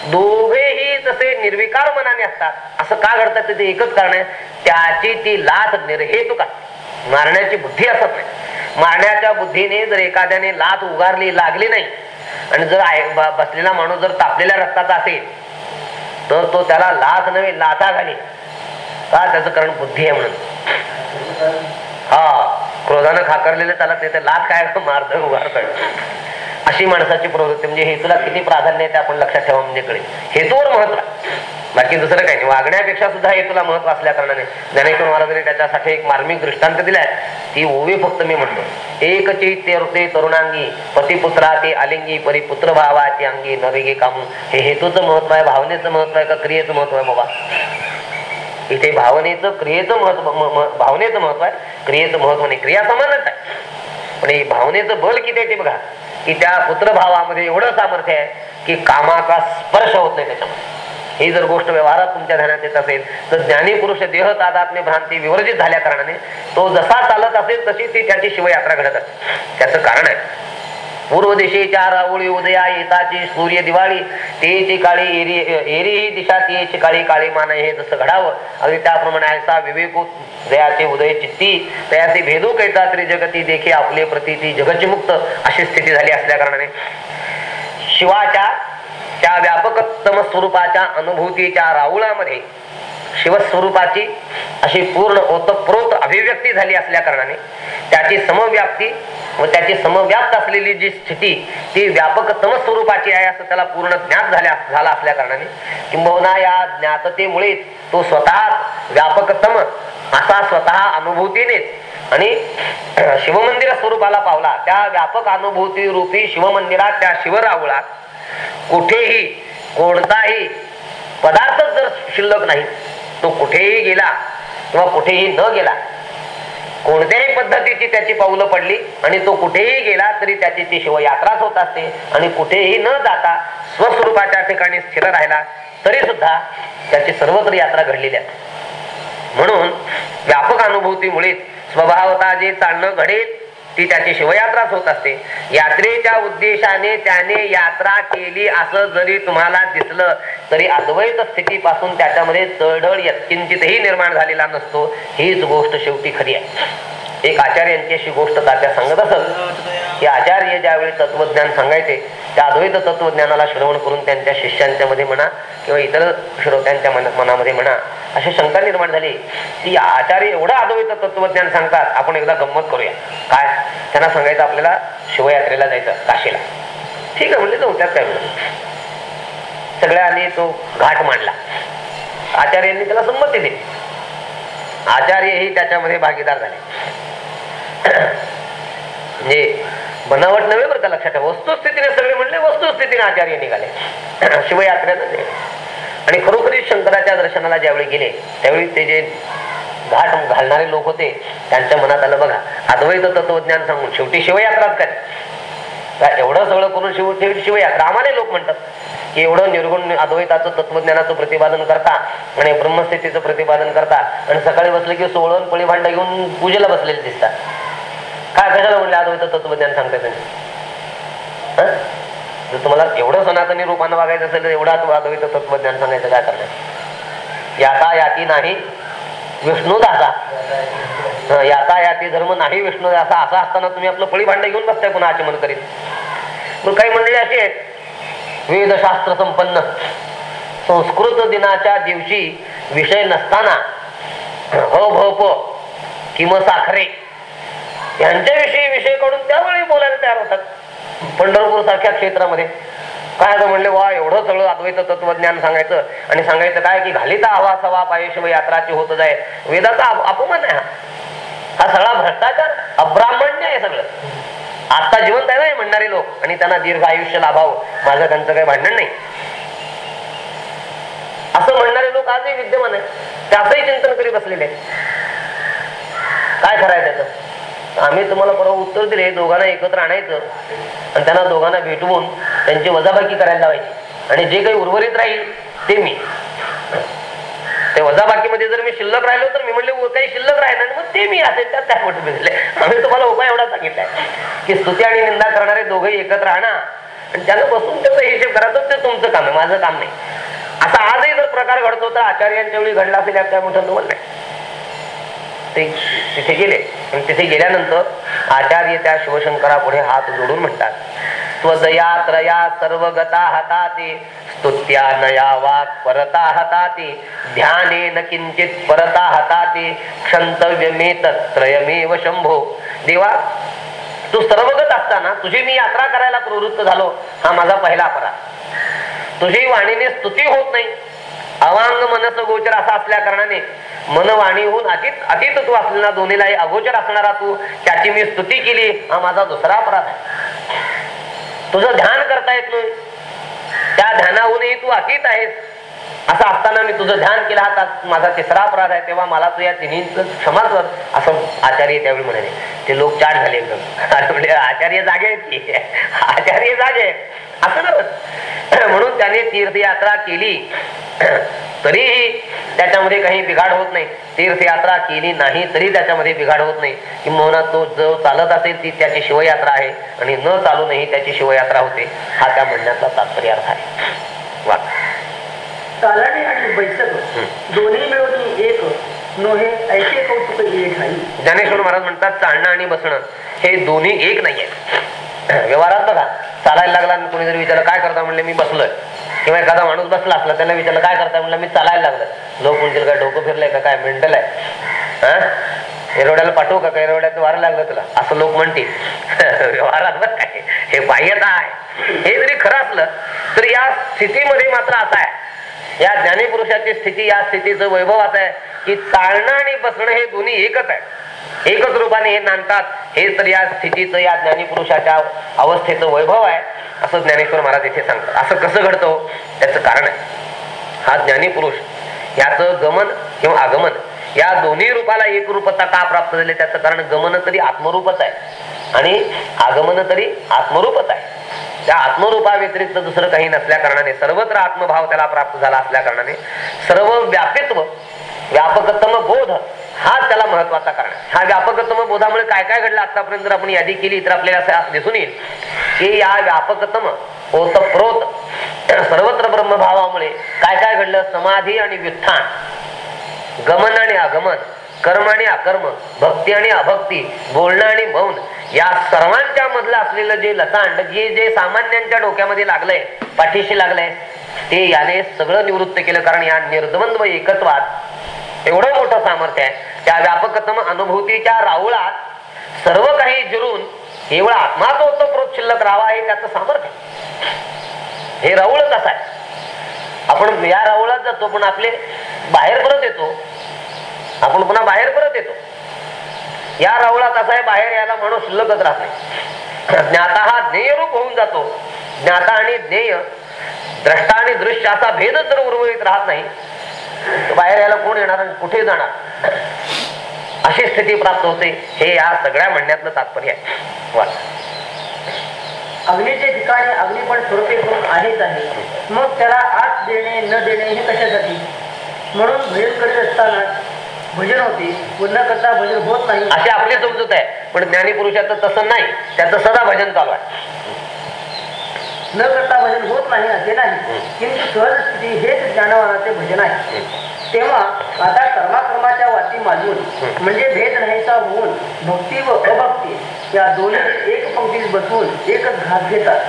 दोघेही जसे निर्विकार मनाने असतात असं का घडतात ते एकच कारण आहे त्याची ती लाथ निर्हेतुक असते मारण्याची बुद्धी असत नाही. मारण्याच्या बुद्धीने जर एखाद्याने लाथ उगारली लागली नाही आणि जर बसलेला माणूस जर तापलेल्या रक्ताचा असेल तर तो त्याला लाथ नव्हे लाथा घाली. का त्याचं कारण बुद्धी आहे म्हणून? हा क्रोधानं खाकरलेले त्याला ते लाच काय मारत उगारत अशी माणसाची प्रवृत्ती म्हणजे हेतूला किती प्राधान्य आहे ते आपण लक्षात ठेवा म्हणजे कळेल. हेतूवर महत्त्व बाकी दुसरं काही नाही. वागण्यापेक्षा सुद्धा हेतूला महत्त्व असल्या कारणाने ज्ञानेश्वर महाराजांनी त्याच्यासाठी एक मार्मिक दृष्टांत दिलाय. ती ओवी फक्त मी म्हणतो. एक ते तरुणांगी पतिपुत्रा ते आलिंगी परिपुत्र भावाची अंगी नरेगे कामू हे हेतूचं महत्त्व आहे भावनेचं महत्त्व आहे का क्रियेचं महत्त्व आहे बाबा? इथे भावनेचं क्रियेचं महत्त्व भावनेचं महत्त्व आहे. क्रियेचं महत्त्व नाही. क्रिया समानच आहे. पण भावनेचं बल किती आहे ते बघा. की त्या पुत्रभावामध्ये एवढं सामर्थ्य आहे की कामाचा स्पर्श होत नाही त्याच्यामध्ये. ही जर गोष्ट व्यवहारात तुमच्या ध्यानात येत असेल तर ज्ञानी पुरुष देह तादात्म्य भ्रांती विवर्जित झाल्या कारणाने तो जसा चालत असेल तशी ती त्याची शिवयात्रा घडत असते. त्याचं कारण आहे. पूर्व दिशेच्या रावळी उदया येताची सूर्य दिवाळी तेची काळी एरी एरी ही दिशा तेची काळी काळी मान हे जसं घडावं. अगदी त्याप्रमाणे ऐसा विवेक दयाचे उदय चित्ती. तयाचे भेदू कैता तरी जगती देखील आपले प्रती जगची मुक्त अशी स्थिती झाली असल्या कारणाने. शिवाच्या त्या व्यापकतम स्वरूपाच्या अनुभूतीच्या राऊळामध्ये शिवस्वरूपाची अशी पूर्ण ओतप्रोत अभिव्यक्ती झाली असल्या कारणाने त्याची समव्याप्ती व त्याची समव्याप्त असलेली जी स्थिती ती व्यापकतम स्वरूपाची आहे असं त्याला पूर्ण ज्ञात झाल्या झाला असल्या कारणाने किंबहुना या ज्ञाततेमुळेच तो स्वतः व्यापकतम असा स्वतः अनुभूतीनेच आणि शिवमंदिर स्वरूपाला पावला. त्या व्यापक अनुभूती रूपी शिवमंदिरात त्या शिवरावळात कुठेही कोणताही पदार्थ जर शिल्लक नाही तो कुठेही गेला किंवा कुठेही न गेला कोणत्याही पद्धतीची त्याची पावलं पडली आणि तो कुठेही गेला तरी त्याची ती शिवयात्राच होत असते. आणि कुठेही न जाता स्वस्वरूपाच्या ठिकाणी स्थिर राहिला तरी सुद्धा त्याची सर्वत्र यात्रा घडलेली आहे. म्हणून व्यापक अनुभूतीमुळे स्वभावता जे चालणं घडेल ती त्याची शिवयात्राच होत असते. यात्रेच्या उद्देशाने त्याने यात्रा केली असं जरी तुम्हाला दिसलं तरी अद्वैत स्थितीपासून त्याच्यामध्ये तळढळ यत्किंचितही निर्माण झालेला नसतो. हीच गोष्ट शेवटी खरी आहे. एक आचार्यांची अशी गोष्ट तात्या सांगत असत की आचार्य ज्यावेळी तत्वज्ञान सांगायचे त्या अद्वैत तत्वज्ञानाला श्रवण करून त्यांच्या शिष्यांच्या मध्ये म्हणा किंवा इतर श्रोत्यांच्या मनामध्ये म्हणा अशी शंका निर्माण झाली की आचार्य एवढं अद्वैत तत्वज्ञान सांगतात आपण एकदा गंमत करूया. काय? त्यांना सांगायचं आपल्याला शिवयात्रेला जायचं काशीला. ठीक आहे म्हणजे जाऊ त्यात काय म्हणून सगळ्यांनी तो घाट मांडला. आचार्यांनी त्याला संमती दिली. आचार्यही त्याच्यामध्ये भागीदार झाले. म्हणजे बनावट नव्हे बरं का लक्षात ठेवा. वस्तुस्थितीने सगळे म्हणले वस्तुस्थितीने आचार्य निघाले. शिवयात्रेनं आणि खरोखरी शंकराच्या दर्शनाला ज्यावेळी गेले त्यावेळी ते जे घाट घालणारे लोक होते त्यांच्या मनात आलं बघा अद्वैत तत्वज्ञान सांगून शेवटी शिवयात्राच काय एवढं सगळं करून शिव शेवटी शिवयात्रा आम्हाला लोक म्हणतात की एवढं निर्गुण अद्वैताचं तत्वज्ञानाचं प्रतिपादन करता आणि ब्रह्मस्थितीचं प्रतिपादन करता आणि सकाळी बसले की सोळून पळी भांडा घेऊन पूजेला बसलेले दिसतात. काय कशाला म्हणले अद्वैत तत्वज्ञान सांगताय त्यांनी जर तुम्हाला एवढं सनातनी रूपानं वागायचं असेल तर एवढा अद्वैत तत्वज्ञान सांगायचं काय करणार? याता याती नाही. विष्णू याचा याचे धर्म नाही विष्णूदासा असा असताना तुम्ही आपलं फळी भांड घेऊन बसताय पुन्हा आचमन करीत. मग काही मंडळी अशी आहेत. वेदशास्त्र संपन्न. संस्कृत दिनाच्या दिवशी विषय नसताना हो भोप किम साखरे यांच्याविषयी विषय काढून त्यावेळी बोलायला तयार होतात. पंढरपूर सारख्या क्षेत्रामध्ये. काय आता म्हणले वा एवढं सगळं अद्वैत तत्वज्ञान सांगायचं. आणि सांगायचं काय की घालिता हवा सवा पायशिव यात्राची होत जाय. वेदाचा अपमान आहे हा. हा सगळा भ्रष्टाचार अब्राह्मण्य आहे सगळं. आता जिवंत आहे ना हे म्हणणारे लोक. आणि त्यांना दीर्घ आयुष्य लाभावं माझं त्यांचं काही भांडण नाही. असं म्हणणारे लोक आजही विद्यमान आहे त्याचंही चिंतन करीत बसलेले काय करायचं त्याचं? आम्ही तुम्हाला परवा उत्तर दिले. दोघांना एकत्र आणायचं. आणि त्यांना दोघांना भेटवून त्यांची वजाबाकी करायला लावायची. आणि जे काही उर्वरित राहील ते मी. ते वजाबाकीमध्ये जर मी शिल्लक राहिलो तर मी म्हणले काही शिल्लक राहिलं मग ते मी असेल त्यात त्या मोठे भेटले आम्ही तुम्हाला उपाय एवढा सांगितलाय की स्तुती आणि निंदा करणारे दोघेही एकत्र आणा आणि त्यानं बसून त्याचा हिशेब करायचं ते तुमचं काम आहे माझं काम नाही. असा आजही जर प्रकार घडतो तर आचार्यांच्या वेळी घडला असेल यात काय मोठं तुम्हाला ते तिथे गेले. आणि तिथे गेल्यानंतर आचार्य त्या शिवशंकरा पुढे हात जोडून म्हणतात स्वदया त्रया सर्वगता हाताती स्तुत्या नया वाक परता हाताती ध्यानेन न किंचित परता हाताती क्षंतव्यमे त्रयमेव शंभो देवा तू सर्वगत असताना तुझी मी यात्रा करायला प्रवृत्त झालो हा माझा पहिला अपराध. तुझी वाणीने स्तुती होत नाही. अवांग मनस गोचर असा असल्या कारणाने मन वाणी होऊन अतीत अतीत तू असलेला दोन्हीलाही अगोचर असणारा तू त्याची मी स्तुती केली हा माझा दुसरा अपराध आहे. तुझं ध्यान करता येत नाही. त्या ध्यानाहूनही तू अतीत आहेस. असं असताना मी तुझं ध्यान केलं. हा माझा तिसरा अपराध आहे तेव्हा मला तू या तिन्हीच क्षमा कर असं आचार्य त्यावेळी म्हणाले. ते लोक चाट झाले एकदम. अरे म्हणजे आचार्य जागे की? आचार्य जागे असं नव्हतं म्हणून त्याने तीर्थयात्रा केली. तरीही त्याच्यामध्ये काही बिघाड होत नाही. तीर्थयात्रा केली नाही तरी त्याच्यामध्ये बिघाड होत नाही. किंवा तो जो चालत असेल ती त्याची शिवयात्रा आहे. आणि न चालूनही त्याची शिवयात्रा होते. हा त्या म्हणण्याचा तात्पर्य अर्थ आहे. वा चालणे आणि बैसक. दोन्ही मिळून एक. नोहे ऐसे कौतुक एक ज्ञानेश्वर महाराज म्हणतात चालणं आणि बसणं हे दोन्ही एक नाहीये. व्यवहारात बघा चालायला लागला आणि कोणी जरी विचारलं काय करता? म्हणले मी बसलोय. किंवा एखादा माणूस बसला असला त्याला विचारलं काय करता? म्हणलं मी चालायला लागलं लोक म्हणतील काय डोकं फिरलंय का? काय मेंटल आहे? हा? एरवड्याला पाठवू का? काय एरवड्यात वारं लागलं तुला? असं लोक म्हणतील. व्यवहारात बरं काय हे बाह्यता आहे. हे जरी खरं असलं तर या स्थितीमध्ये मात्र असं आहे. या ज्ञानीपुरुषाची स्थिती या स्थितीचं वैभव असं आहे की चालणं आणि बसणं हे दोन्ही एकच आहे. एकच रूपाने हे नांदतात. हे तर या स्थितीचं या ज्ञानीपुरुषाच्या अवस्थेचं वैभव आहे असं ज्ञानेश्वर महाराज इथे सांगतात. असं कसं घडतं? त्याचं कारण आहे. हा ज्ञानीपुरुष याचं गमन किंवा आगमन या दोन्ही रूपाला एक रूपता का प्राप्त झाले? त्याचं कारण गमन तरी आत्मरूपच आहे. आणि आगमन तरी आत्मरूपच आहे. त्या आत्मरूपा व्यतिरिक्त दुसरं काही नसल्या कारणाने सर्वत्र आत्मभाव त्याला प्राप्त झाला असल्या कारणाने सर्व व्यापित्व व्यापकतम बोध हा त्याला महत्त्वाचा कारण हा व्यापकतम बोधामुळे काय काय घडलं? आतापर्यंत जर आपण यादी केली तर आपल्याला असं दिसून येईल की या व्यापकतम ओतप्रोत सर्वत्र ब्रह्मभावामुळे काय काय घडलं? समाधी आणि व्युत्थान गमन आणि आगमन कर्म आणि अकर्म भक्ती आणि अभक्ती बोलणं आणि मौन या सर्वांच्या मधलं असलेलं जे लसांड जे जे सामान्यांच्या डोक्यामध्ये लागलंय पाठीशी लागलंय ते याने सगळं निवृत्त केलं. कारण या निर्द्वंद्व एकत्वात एवढं मोठं सामर्थ्य आहे. त्या व्यापकतम अनुभूतीच्या राऊळात सर्व काही जिरून केवळ आत्माच ओतप्रोत शिल्लक राहावा हे त्याचं सामर्थ्य हे राऊळच कसं आहे? आपण या राऊळात जातो पण आपले बाहेर परत येतो. आपण पुन्हा बाहेर परत येतो. या राऊळात कसा आहे बाहेर यायला माणूस लगत राहत नाही. ज्ञाता हा ध्येयरूप होऊन जातो. ज्ञाता आणि ज्ञेय द्रष्टा आणि दृश्य असा भेदच जर उर्वरित राहत नाही बाहेर यायला कोण येणार आणि कुठे जाणार? अशी स्थिती प्राप्त होते. हे या सगळ्या म्हणण्यातलं तात्पर्य आहे. वा. अग्नीचे ठिकाणी अग्निपण स्वरूपे करून आहेच आहे. मग त्याला आत देणे न देणे हे कशासाठी? म्हणून भेद करीत असताना भजन होती पुन्हा करता भजन होत नाही अशी आपली समजूत आहे. पण ज्ञानी पुरुषाचं तसं नाही त्याचं सदा भजन चालू आहे. न करता भजन होत नाही असे नाही. किंतु सहज स्थिती हेच ज्ञानवानाचे भजन आहे. तेव्हा आता कर्माकर्माच्या वाटी माजून म्हणजे भेद नाहीसा होऊन भक्ती व अभक्ती या दोन्ही एक पंक्तीत बसवून एकच घास घेतात.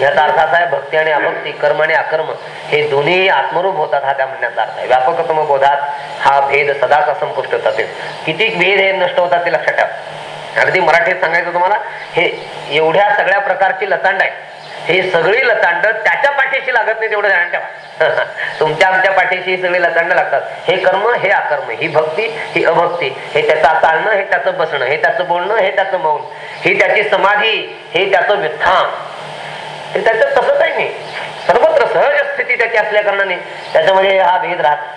याचा अर्थ असा आहे भक्ती आणि अभक्ती कर्म आणि अकर्म हे दोन्ही आत्मरूप होतात हा त्या म्हणण्याचा अर्थ आहे. व्यापक बोधात हा भेद सदाच असंपुष्ट होतात किती भेद हे नष्ट होतात ते लक्षात ठेवा. अगदी मराठीत सांगायचं तुम्हाला हे एवढ्या सगळ्या प्रकारची लतांड आहे. हे सगळी लतांड त्याच्या पाठीशी लागत नाही तेवढं ध्यान ठेवा. तुमच्या आमच्या पाठीशी ही सगळी लतांड लागतात. हे कर्म हे अकर्म ही भक्ती ही अभक्ती हे त्याचं चालणं हे त्याचं बसणं हे त्याचं बोलणं हे त्याचं मौन ही त्याची समाधी हे त्याचं विथाम आणि त्याचं तसं काही नाही सर्वत्र सहज स्थिती त्याची असल्या कारणाने त्याच्यामध्ये हा भेद राहत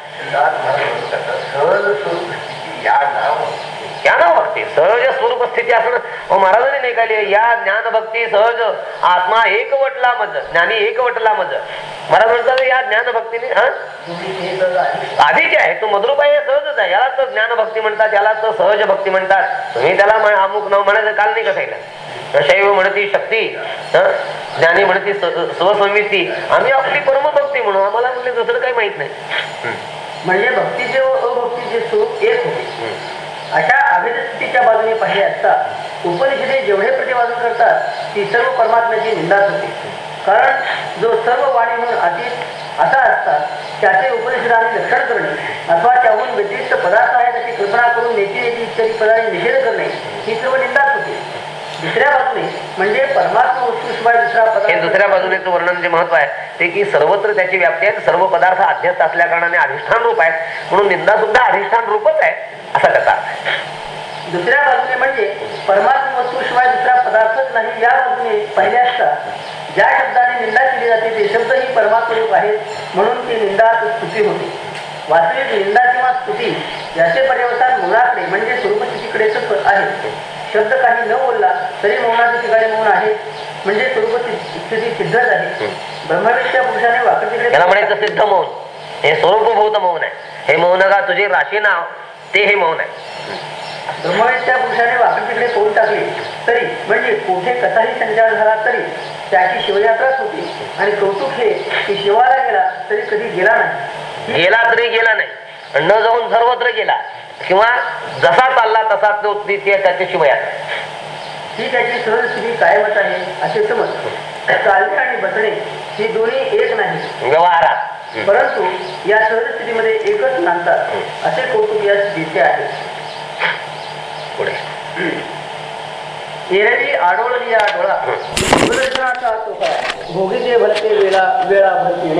या भक्ती सहज स्वरूप स्थिती असणं महाराजांनी नाही काढली या ज्ञान भक्ती सहज आत्मा एकवटला मज ज्ञानी एकवटला मज महाराज म्हणतात या ज्ञान भक्तीने हा? आधीचे आहे तो मधुरूप आहे सहजच आहे. याला तर ज्ञान भक्ती म्हणतात याला तर सहज भक्ती म्हणतात. तुम्ही त्याला अमुक नाव म्हणायचं काल नाही का शैव म्हणती शक्ती? ज्ञानी म्हणती स- स्वसंविती आम्ही आपली परमभक्ती म्हणू आम्हाला म्हणजे दुसरं काही माहीत नाही. म्हणजे भक्तीचे व अभक्तीचे स्वरूप एक होते. अशा अभेद स्थितीच्या बाजूने पाहिले असता उपनिषदे जेवढे प्रतिपादन करतात ती सर्व परमात्म्याची निंदाच होते कारण जो सर्व वाणीहून अतीत असा असतात त्याचे उपनिषदाने लक्षण करणे अथवा त्याहून व्यतिरिक्त पदार्थ आहेत अशी कल्पना करून नेती नेती इत्यादी पदाने निषेध करणे ही सर्व निंदाच होते दुसऱ्या बाजूने म्हणजे परमात्मा वस्तूशिवाय दुसरा हे पदार्थ दुसऱ्या बाजूने वर्णन जे महत्त्व आहे ते की सर्वत्र त्याची व्याप्ती आहे सर्व पदार्थ अध्यस्त असल्या कारणाने अधिष्ठान रूप आहेत. म्हणून निंदा सुद्धा अधिष्ठान रूपच आहे असा त्याचा आहे. दुसऱ्या बाजूने म्हणजे परमात्मा वस्तूशिवाय दुसरा पदार्थच नाही. या बाजूने पाहिले असता ज्या शब्दाने निंदा केली जाते ते शब्द ही परमात्मरूप आहेत. म्हणून ती निंदा स्तुती होते. वास्तविक निंदा किंवा स्तुती याचे पर्यवसान मौनाकडे म्हणजे स्वरूपस्थितीकडेच आहे. शब्द काही न बोलला तरी मौनाच्या ठिकाणी मौन आहे. म्हणजे स्वरूप स्थिती सिद्धच आहे. ब्रह्मविद्या पुरुषाने त्याला म्हणायचं सिद्ध मौन. हे स्वरूपभूत मौन आहे. हे मौन का तुझे राशी नाव ते हे मौन आहे. ब्रह्मवेदच्या पुरुषाने वाकड तिकडे पाऊल टाकले तरी म्हणजे कोठे कसाही संचार झाला तरी त्याची शिवयात्राच होती आणि कौतुक हे की शिवाला गेला तरी कधी गेला नाही. गेला तरी गेला नाही. न जाऊन सर्वत्र गेला. किंवा जसा चालला तसा तो त्याच्याशिवाय आहे. ही त्याची सहज स्थिती कायमच आहे असे समज चालणे आणि बसणे ही दोन्ही एक नाही व्यवहारात. परंतु या सहज स्थितीमध्ये एकच नांदतात असे कौतुक या स्थितीचे आहे. पुढे. एरवी आडोळली या डोळा. भोगीचे भरते वेळा वेळा भरते